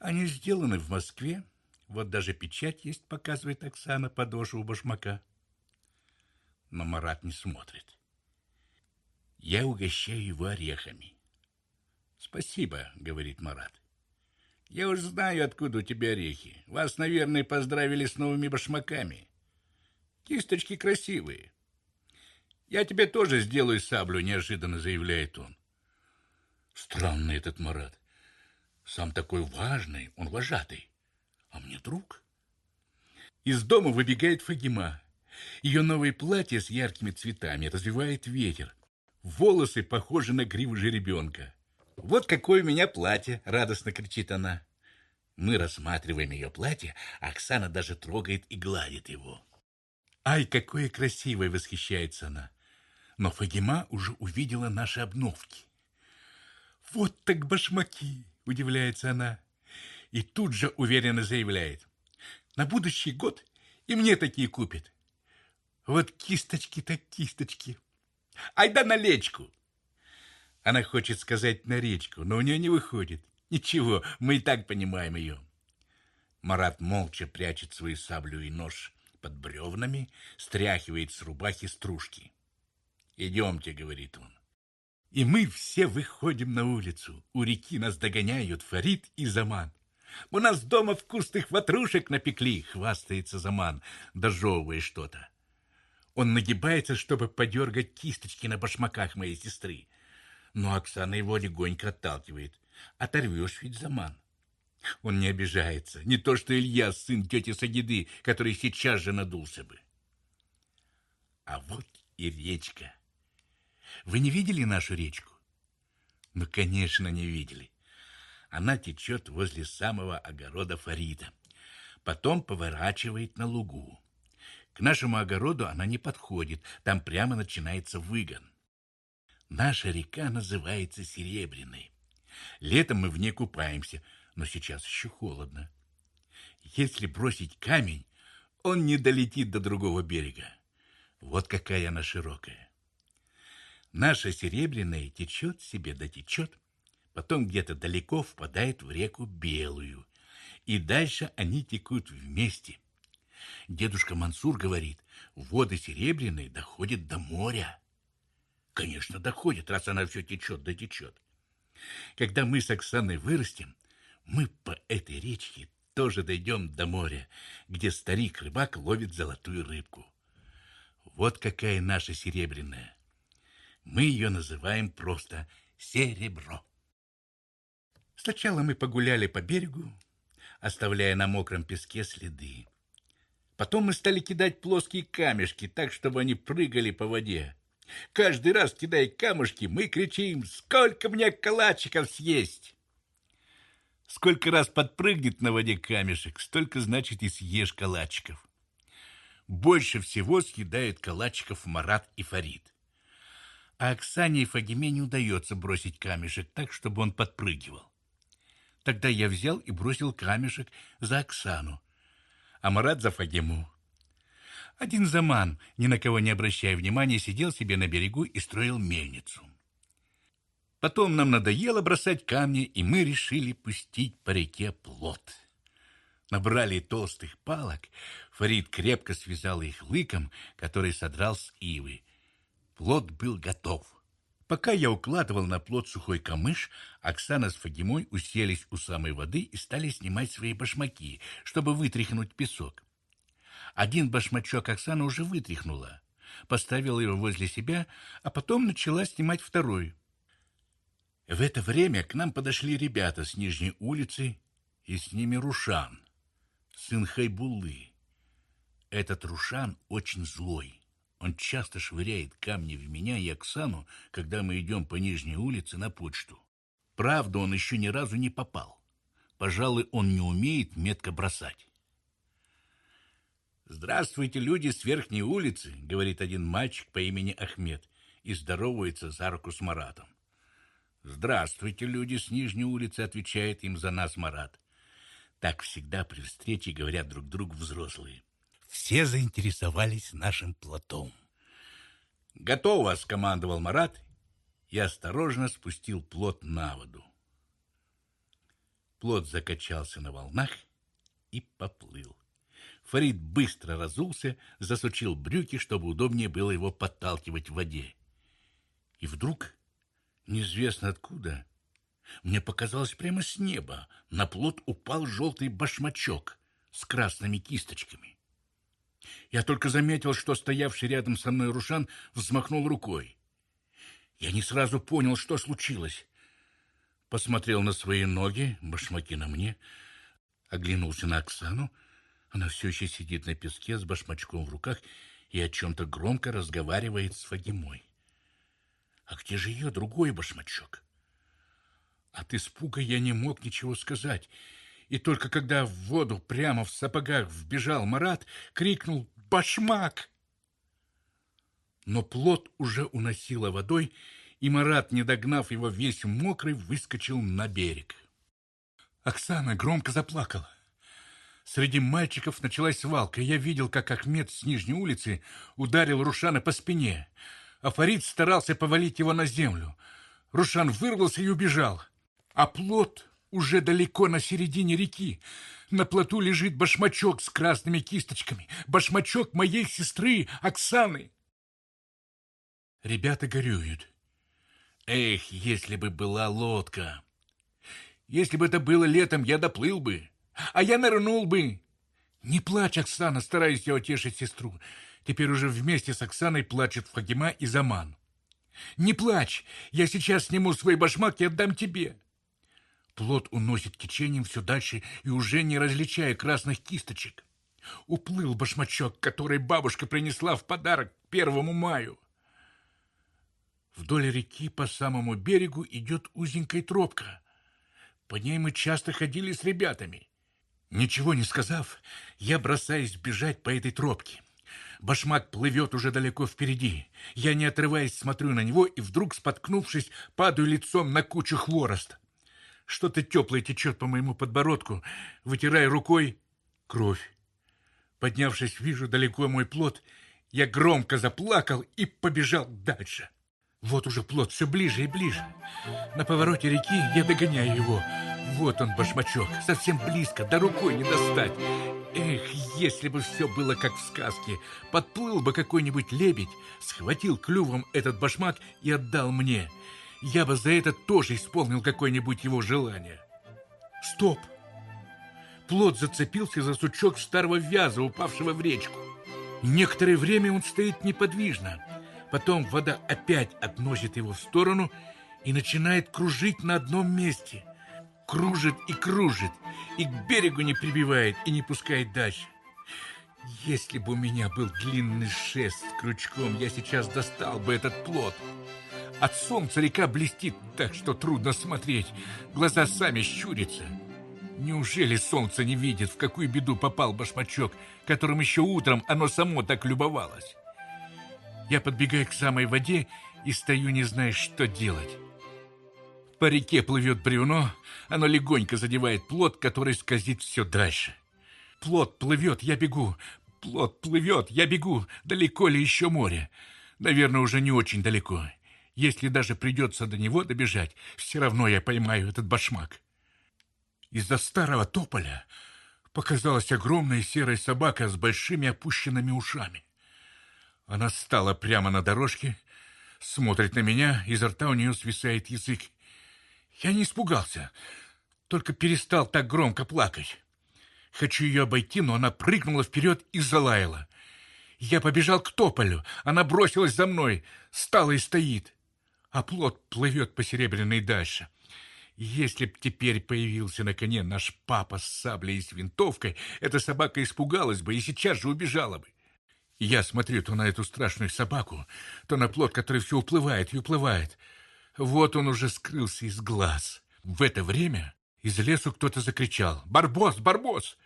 Они сделаны в Москве, вот даже печать есть, показывает Оксана подошву башмака. Но Марат не смотрит. Я угощаю его орехами. Спасибо, говорит Марат. Я уж знаю, откуда у тебя орехи. Вас, наверное, поздравили с новыми башмаками. Кисточки красивые. Я тебе тоже сделаю саблю, неожиданно заявляет он. Странный этот Марат. Сам такой важный, он вожатый. А мне друг. Из дома выбегает Фагима. Ее новое платье с яркими цветами развивает ветер. Волосы похожи на гриву жеребенка. «Вот какое у меня платье!» — радостно кричит она. Мы рассматриваем ее платье, а Оксана даже трогает и гладит его. «Ай, какое красивое!» — восхищается она. Но Фагима уже увидела наши обновки. «Вот так башмаки!» — удивляется она. И тут же уверенно заявляет. «На будущий год и мне такие купят. Вот кисточки так кисточки. Ай да на лечку!» Она хочет сказать на речку, но у нее не выходит. Ничего, мы и так понимаем ее. Марат молча прячет свою саблю и нож под бревнами, стряхивает с рубахи стружки. «Идемте», — говорит он. И мы все выходим на улицу. У реки нас догоняют Фарид и Заман. «У нас дома вкусных ватрушек напекли», — хвастается Заман, дожевывая что-то. Он нагибается, чтобы подергать кисточки на башмаках моей сестры но Оксана его легонько отталкивает. Оторвешь ведь заман. Он не обижается. Не то что Илья, сын тети Сагиды, который сейчас же надулся бы. А вот и речка. Вы не видели нашу речку? Ну, конечно, не видели. Она течет возле самого огорода Фарида. Потом поворачивает на лугу. К нашему огороду она не подходит. Там прямо начинается выгон. Наша река называется Серебряной. Летом мы в ней купаемся, но сейчас еще холодно. Если бросить камень, он не долетит до другого берега. Вот какая она широкая. Наша Серебряная течет себе да течет, потом где-то далеко впадает в реку Белую, и дальше они текут вместе. Дедушка Мансур говорит, воды Серебряной доходят до моря. Конечно, доходит, раз она все течет да течет. Когда мы с Оксаной вырастем, мы по этой речке тоже дойдем до моря, где старик-рыбак ловит золотую рыбку. Вот какая наша серебряная. Мы ее называем просто серебро. Сначала мы погуляли по берегу, оставляя на мокром песке следы. Потом мы стали кидать плоские камешки так, чтобы они прыгали по воде. Каждый раз, кидая камушки, мы кричим «Сколько мне калачиков съесть?» Сколько раз подпрыгнет на воде камешек, столько, значит, и съешь калачиков. Больше всего съедают калачиков Марат и Фарид. А Оксане и Фагиме не удается бросить камешек так, чтобы он подпрыгивал. Тогда я взял и бросил камешек за Оксану, а Марат за Фагиму. Один заман, ни на кого не обращая внимания, сидел себе на берегу и строил мельницу. Потом нам надоело бросать камни, и мы решили пустить по реке плот. Набрали толстых палок, Фарид крепко связал их лыком, который содрал с ивы. Плот был готов. Пока я укладывал на плот сухой камыш, Оксана с Фагимой уселись у самой воды и стали снимать свои башмаки, чтобы вытряхнуть песок. Один башмачок Оксана уже вытряхнула, поставила его возле себя, а потом начала снимать второй. В это время к нам подошли ребята с нижней улицы, и с ними Рушан, сын Хайбуллы. Этот Рушан очень злой. Он часто швыряет камни в меня и Оксану, когда мы идем по нижней улице на почту. Правда, он еще ни разу не попал. Пожалуй, он не умеет метко бросать. «Здравствуйте, люди с верхней улицы», — говорит один мальчик по имени Ахмед и здоровается за руку с Маратом. «Здравствуйте, люди с нижней улицы», — отвечает им за нас Марат. Так всегда при встрече говорят друг другу взрослые. Все заинтересовались нашим плотом. «Готово!» — скомандовал Марат и осторожно спустил плот на воду. Плот закачался на волнах и поплыл. Фарид быстро разулся, засучил брюки, чтобы удобнее было его подталкивать в воде. И вдруг, неизвестно откуда, мне показалось прямо с неба, на плот упал желтый башмачок с красными кисточками. Я только заметил, что стоявший рядом со мной Рушан взмахнул рукой. Я не сразу понял, что случилось. Посмотрел на свои ноги, башмаки на мне, оглянулся на Оксану. Она все еще сидит на песке с башмачком в руках и о чем-то громко разговаривает с Фагимой. А где же ее другой башмачок? От испуга я не мог ничего сказать. И только когда в воду прямо в сапогах вбежал Марат, крикнул «Башмак!». Но плот уже уносило водой, и Марат, не догнав его весь мокрый, выскочил на берег. Оксана громко заплакала. Среди мальчиков началась свалка, я видел, как Ахмед с нижней улицы ударил Рушана по спине, а Фарид старался повалить его на землю. Рушан вырвался и убежал, а плот уже далеко на середине реки. На плоту лежит башмачок с красными кисточками. Башмачок моей сестры Оксаны. Ребята горюют. Эх, если бы была лодка. Если бы это было летом, я доплыл бы. А я нырнул бы. Не плачь, Оксана, стараюсь я утешить сестру. Теперь уже вместе с Оксаной плачут Фагима и Заман. Не плачь, я сейчас сниму свой башмак и отдам тебе. Плод уносит течением все дальше и уже не различая красных кисточек. Уплыл башмачок, который бабушка принесла в подарок первому маю. Вдоль реки по самому берегу идет узенькая тропка. По ней мы часто ходили с ребятами. Ничего не сказав, я бросаюсь бежать по этой тропке. Башмак плывет уже далеко впереди. Я, не отрываясь, смотрю на него и вдруг, споткнувшись, падаю лицом на кучу хвороста. Что-то теплое течет по моему подбородку. Вытирая рукой кровь. Поднявшись, вижу далеко мой плод. Я громко заплакал и побежал дальше. Вот уже плод все ближе и ближе. На повороте реки я догоняю его. Вот он, башмачок, совсем близко, да рукой не достать. Эх, если бы все было как в сказке. Подплыл бы какой-нибудь лебедь, схватил клювом этот башмак и отдал мне — я бы за это тоже исполнил какое-нибудь его желание. Стоп! Плод зацепился за сучок старого вяза, упавшего в речку. Некоторое время он стоит неподвижно. Потом вода опять относит его в сторону и начинает кружить на одном месте. Кружит и кружит, и к берегу не прибивает и не пускает дальше. Если бы у меня был длинный шест с крючком, я сейчас достал бы этот плод. От солнца река блестит так, что трудно смотреть. Глаза сами щурятся. Неужели солнце не видит, в какую беду попал башмачок, которым еще утром оно само так любовалось? Я подбегаю к самой воде и стою, не зная, что делать. По реке плывет бревно, оно легонько задевает плот, который скользит все дальше. Плот плывет, я бегу. Плот плывет, я бегу. Далеко ли еще море? Наверное, уже не очень далеко. Если даже придется до него добежать, все равно я поймаю этот башмак. Из-за старого тополя показалась огромная серая собака с большими опущенными ушами. Она стала прямо на дорожке, смотрит на меня, изо рта у нее свисает язык. Я не испугался, только перестал так громко плакать. Хочу ее обойти, но она прыгнула вперед и залаяла. Я побежал к тополю, она бросилась за мной, стала и стоит. А плод плывет по серебряной дальше. Если б теперь появился на коне наш папа с саблей и с винтовкой, эта собака испугалась бы и сейчас же убежала бы. Я смотрю то на эту страшную собаку, то на плод, который все уплывает и уплывает. Вот он уже скрылся из глаз. В это время из лесу кто-то закричал «Барбос! Барбос!».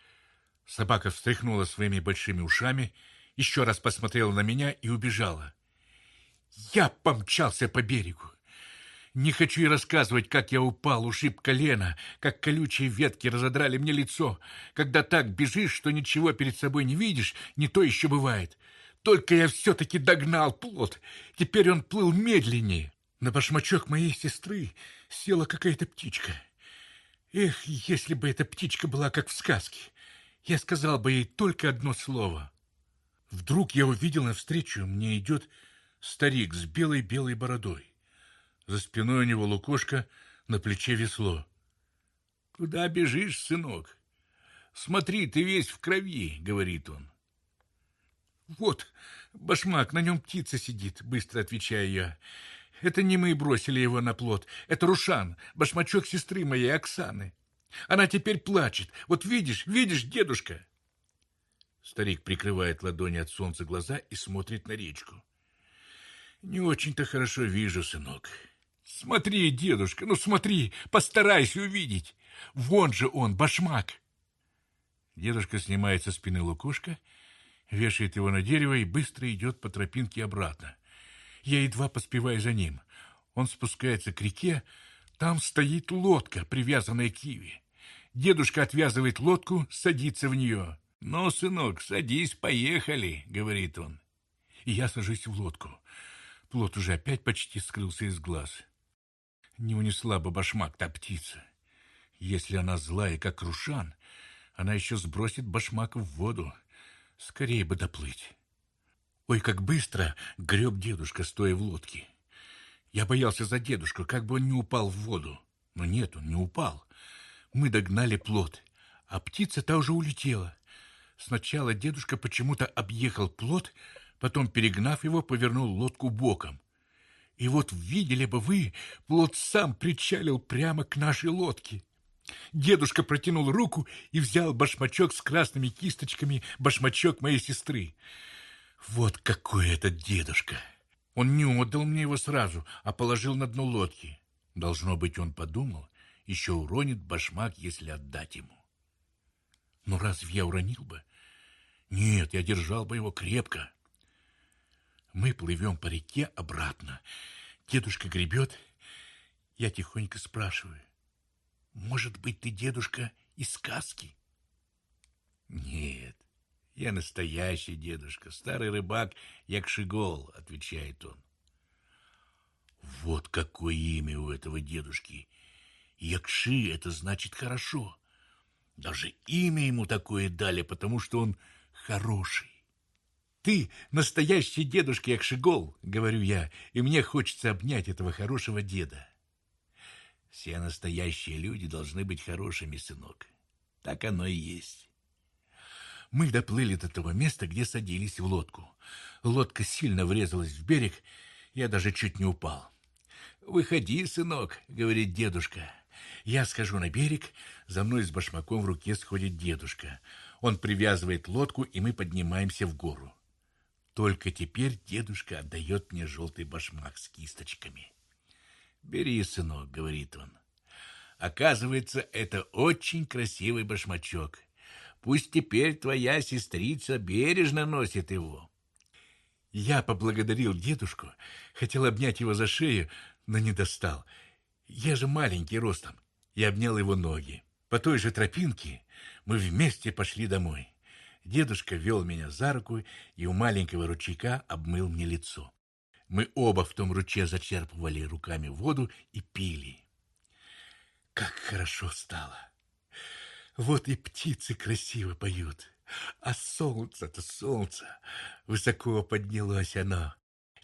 Собака встряхнула своими большими ушами, еще раз посмотрела на меня и убежала. Я помчался по берегу. Не хочу и рассказывать, как я упал, ушиб колено, как колючие ветки разодрали мне лицо. Когда так бежишь, что ничего перед собой не видишь, не то еще бывает. Только я все-таки догнал плод. Теперь он плыл медленнее. На башмачок моей сестры села какая-то птичка. Эх, если бы эта птичка была как в сказке, я сказал бы ей только одно слово. Вдруг я увидел навстречу, мне идет старик с белой-белой бородой. За спиной у него лукошка, на плече весло. — Куда бежишь, сынок? Смотри, ты весь в крови, — говорит он. — Вот, башмак, на нем птица сидит, — быстро отвечаю я. Это не мы бросили его на плот, это Рушан, башмачок сестры моей Оксаны. Она теперь плачет. Вот видишь, видишь, дедушка. Старик прикрывает ладони от солнца глаза и смотрит на речку. Не очень-то хорошо вижу, сынок. Смотри, дедушка, ну смотри, постарайся увидеть. Вон же он, башмак. Дедушка снимает со спины лукошка, вешает его на дерево и быстро идет по тропинке обратно. Я едва поспеваю за ним. Он спускается к реке, там стоит лодка, привязанная к киви. Дедушка отвязывает лодку, садится в нее. «Ну, сынок, садись, поехали», — говорит он. И я сажусь в лодку. Плот уже опять почти скрылся из глаз. Не унесла бы башмак та птица. Если она злая, как Рушан, она еще сбросит башмак в воду. Скорее бы доплыть. Ой, как быстро греб дедушка, стоя в лодке. Я боялся за дедушку, как бы он не упал в воду. Но нет, он не упал. Мы догнали плот, а птица та уже улетела. Сначала дедушка почему-то объехал плот, потом, перегнав его, повернул лодку боком. И вот видели бы вы, плот сам причалил прямо к нашей лодке. Дедушка протянул руку и взял башмачок с красными кисточками, башмачок моей сестры. Вот какой этот дедушка! Он не отдал мне его сразу, а положил на дно лодки. Должно быть, он подумал, еще уронит башмак, если отдать ему. Но разве я уронил бы? Нет, я держал бы его крепко. Мы плывем по реке обратно. Дедушка гребет. Я тихонько спрашиваю. Может быть, ты, дедушка, из сказки? Нет, я настоящий дедушка, старый рыбак Якшигол, отвечает он. Вот какое имя у этого дедушки. Якши — это значит хорошо. Даже имя ему такое дали, потому что он хороший. Ты настоящий дедушка Якшигол, говорю я, и мне хочется обнять этого хорошего деда. Все настоящие люди должны быть хорошими, сынок. Так оно и есть. Мы доплыли до того места, где садились в лодку. Лодка сильно врезалась в берег, я даже чуть не упал. «Выходи, сынок», — говорит дедушка. Я схожу на берег, за мной с башмаком в руке сходит дедушка. Он привязывает лодку, и мы поднимаемся в гору. Только теперь дедушка отдает мне желтый башмак с кисточками. «Бери, сынок», — говорит он. «Оказывается, это очень красивый башмачок. Пусть теперь твоя сестрица бережно носит его». Я поблагодарил дедушку, хотел обнять его за шею, но не достал. Я же маленький ростом, и обнял его ноги. По той же тропинке мы вместе пошли домой. Дедушка вел меня за руку и у маленького ручейка обмыл мне лицо. Мы оба в том ручье зачерпывали руками воду и пили. Как хорошо стало! Вот и птицы красиво поют, а солнце-то солнце, высоко поднялось оно.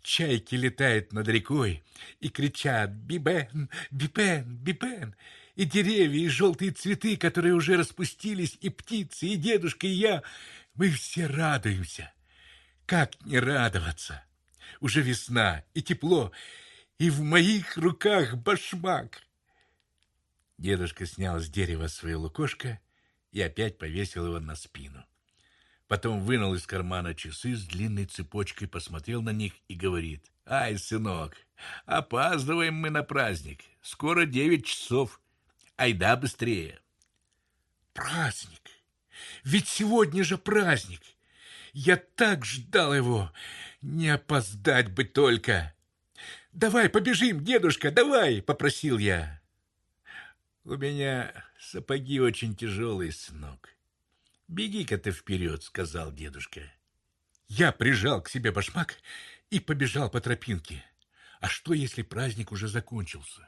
чайки летают над рекой и кричат «Бибен! Бибен! Бибен!» И деревья, и желтые цветы, которые уже распустились, и птицы, и дедушка, и я. Мы все радуемся. Как не радоваться? Уже весна, и тепло, и в моих руках башмак. Дедушка снял с дерева свое лукошко и опять повесил его на спину. Потом вынул из кармана часы с длинной цепочкой, посмотрел на них и говорит. «Ай, сынок, опаздываем мы на праздник. Скоро девять часов. Айда быстрее!» «Праздник! Ведь сегодня же праздник! Я так ждал его! Не опоздать бы только!» «Давай, побежим, дедушка, давай!» — попросил я. «У меня сапоги очень тяжелые, сынок. Беги-ка ты вперед», — сказал дедушка. Я прижал к себе башмак и побежал по тропинке. А что, если праздник уже закончился?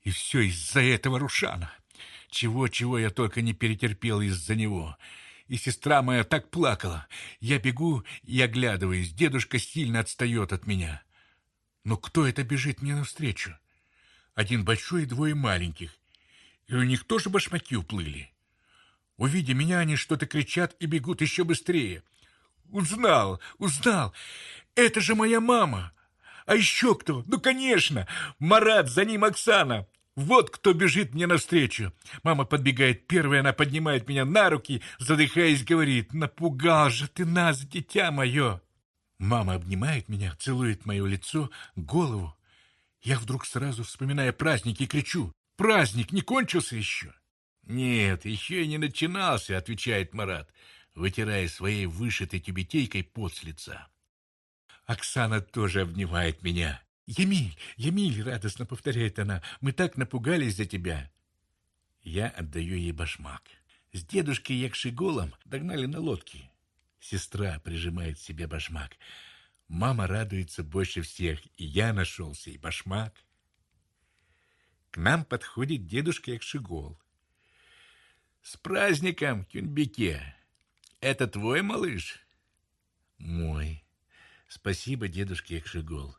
И все из-за этого Рушана. Чего-чего я только не перетерпел из-за него. И сестра моя так плакала. Я бегу и оглядываюсь. Дедушка сильно отстает от меня. Но кто это бежит мне навстречу? Один большой и двое маленьких и у них тоже башмаки уплыли. Увидя меня, они что-то кричат и бегут еще быстрее. Узнал, узнал. Это же моя мама. А еще кто? Ну, конечно, Марат, за ним Оксана. Вот кто бежит мне навстречу. Мама подбегает первая, она поднимает меня на руки, задыхаясь, говорит, «Напугал же ты нас, дитя мое!» Мама обнимает меня, целует мое лицо, голову. Я вдруг сразу вспоминаю праздники кричу, Праздник не кончился еще? Нет, еще и не начинался, отвечает Марат, вытирая своей вышитой тюбетейкой пот с лица. Оксана тоже обнимает меня. «Емиль, Емиль!» — радостно повторяет она. «Мы так напугались за тебя!» Я отдаю ей башмак. С дедушкой Якшиголом догнали на лодке. Сестра прижимает себе башмак. Мама радуется больше всех, и я нашелся, и башмак. К нам подходит дедушка Экшигол. «С праздником, Кюнбике! Это твой малыш?» «Мой. Спасибо, дедушка Экшигол.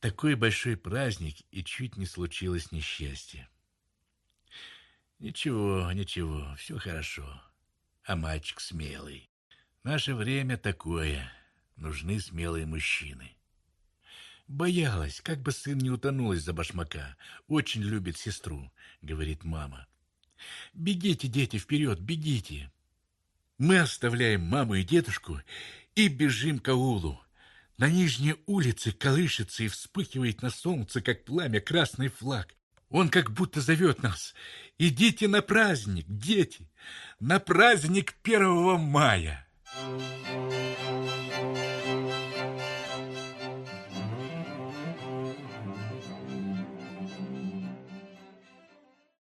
Такой большой праздник, и чуть не случилось несчастье. Ничего, ничего, все хорошо. А мальчик смелый. Наше время такое. Нужны смелые мужчины. Боялась, как бы сын не утонул из-за башмака. Очень любит сестру, говорит мама. Бегите, дети, вперед, бегите. Мы оставляем маму и дедушку и бежим к аулу. На нижней улице колышется и вспыхивает на солнце, как пламя, красный флаг. Он как будто зовет нас. Идите на праздник, дети, на праздник первого мая. Thank you.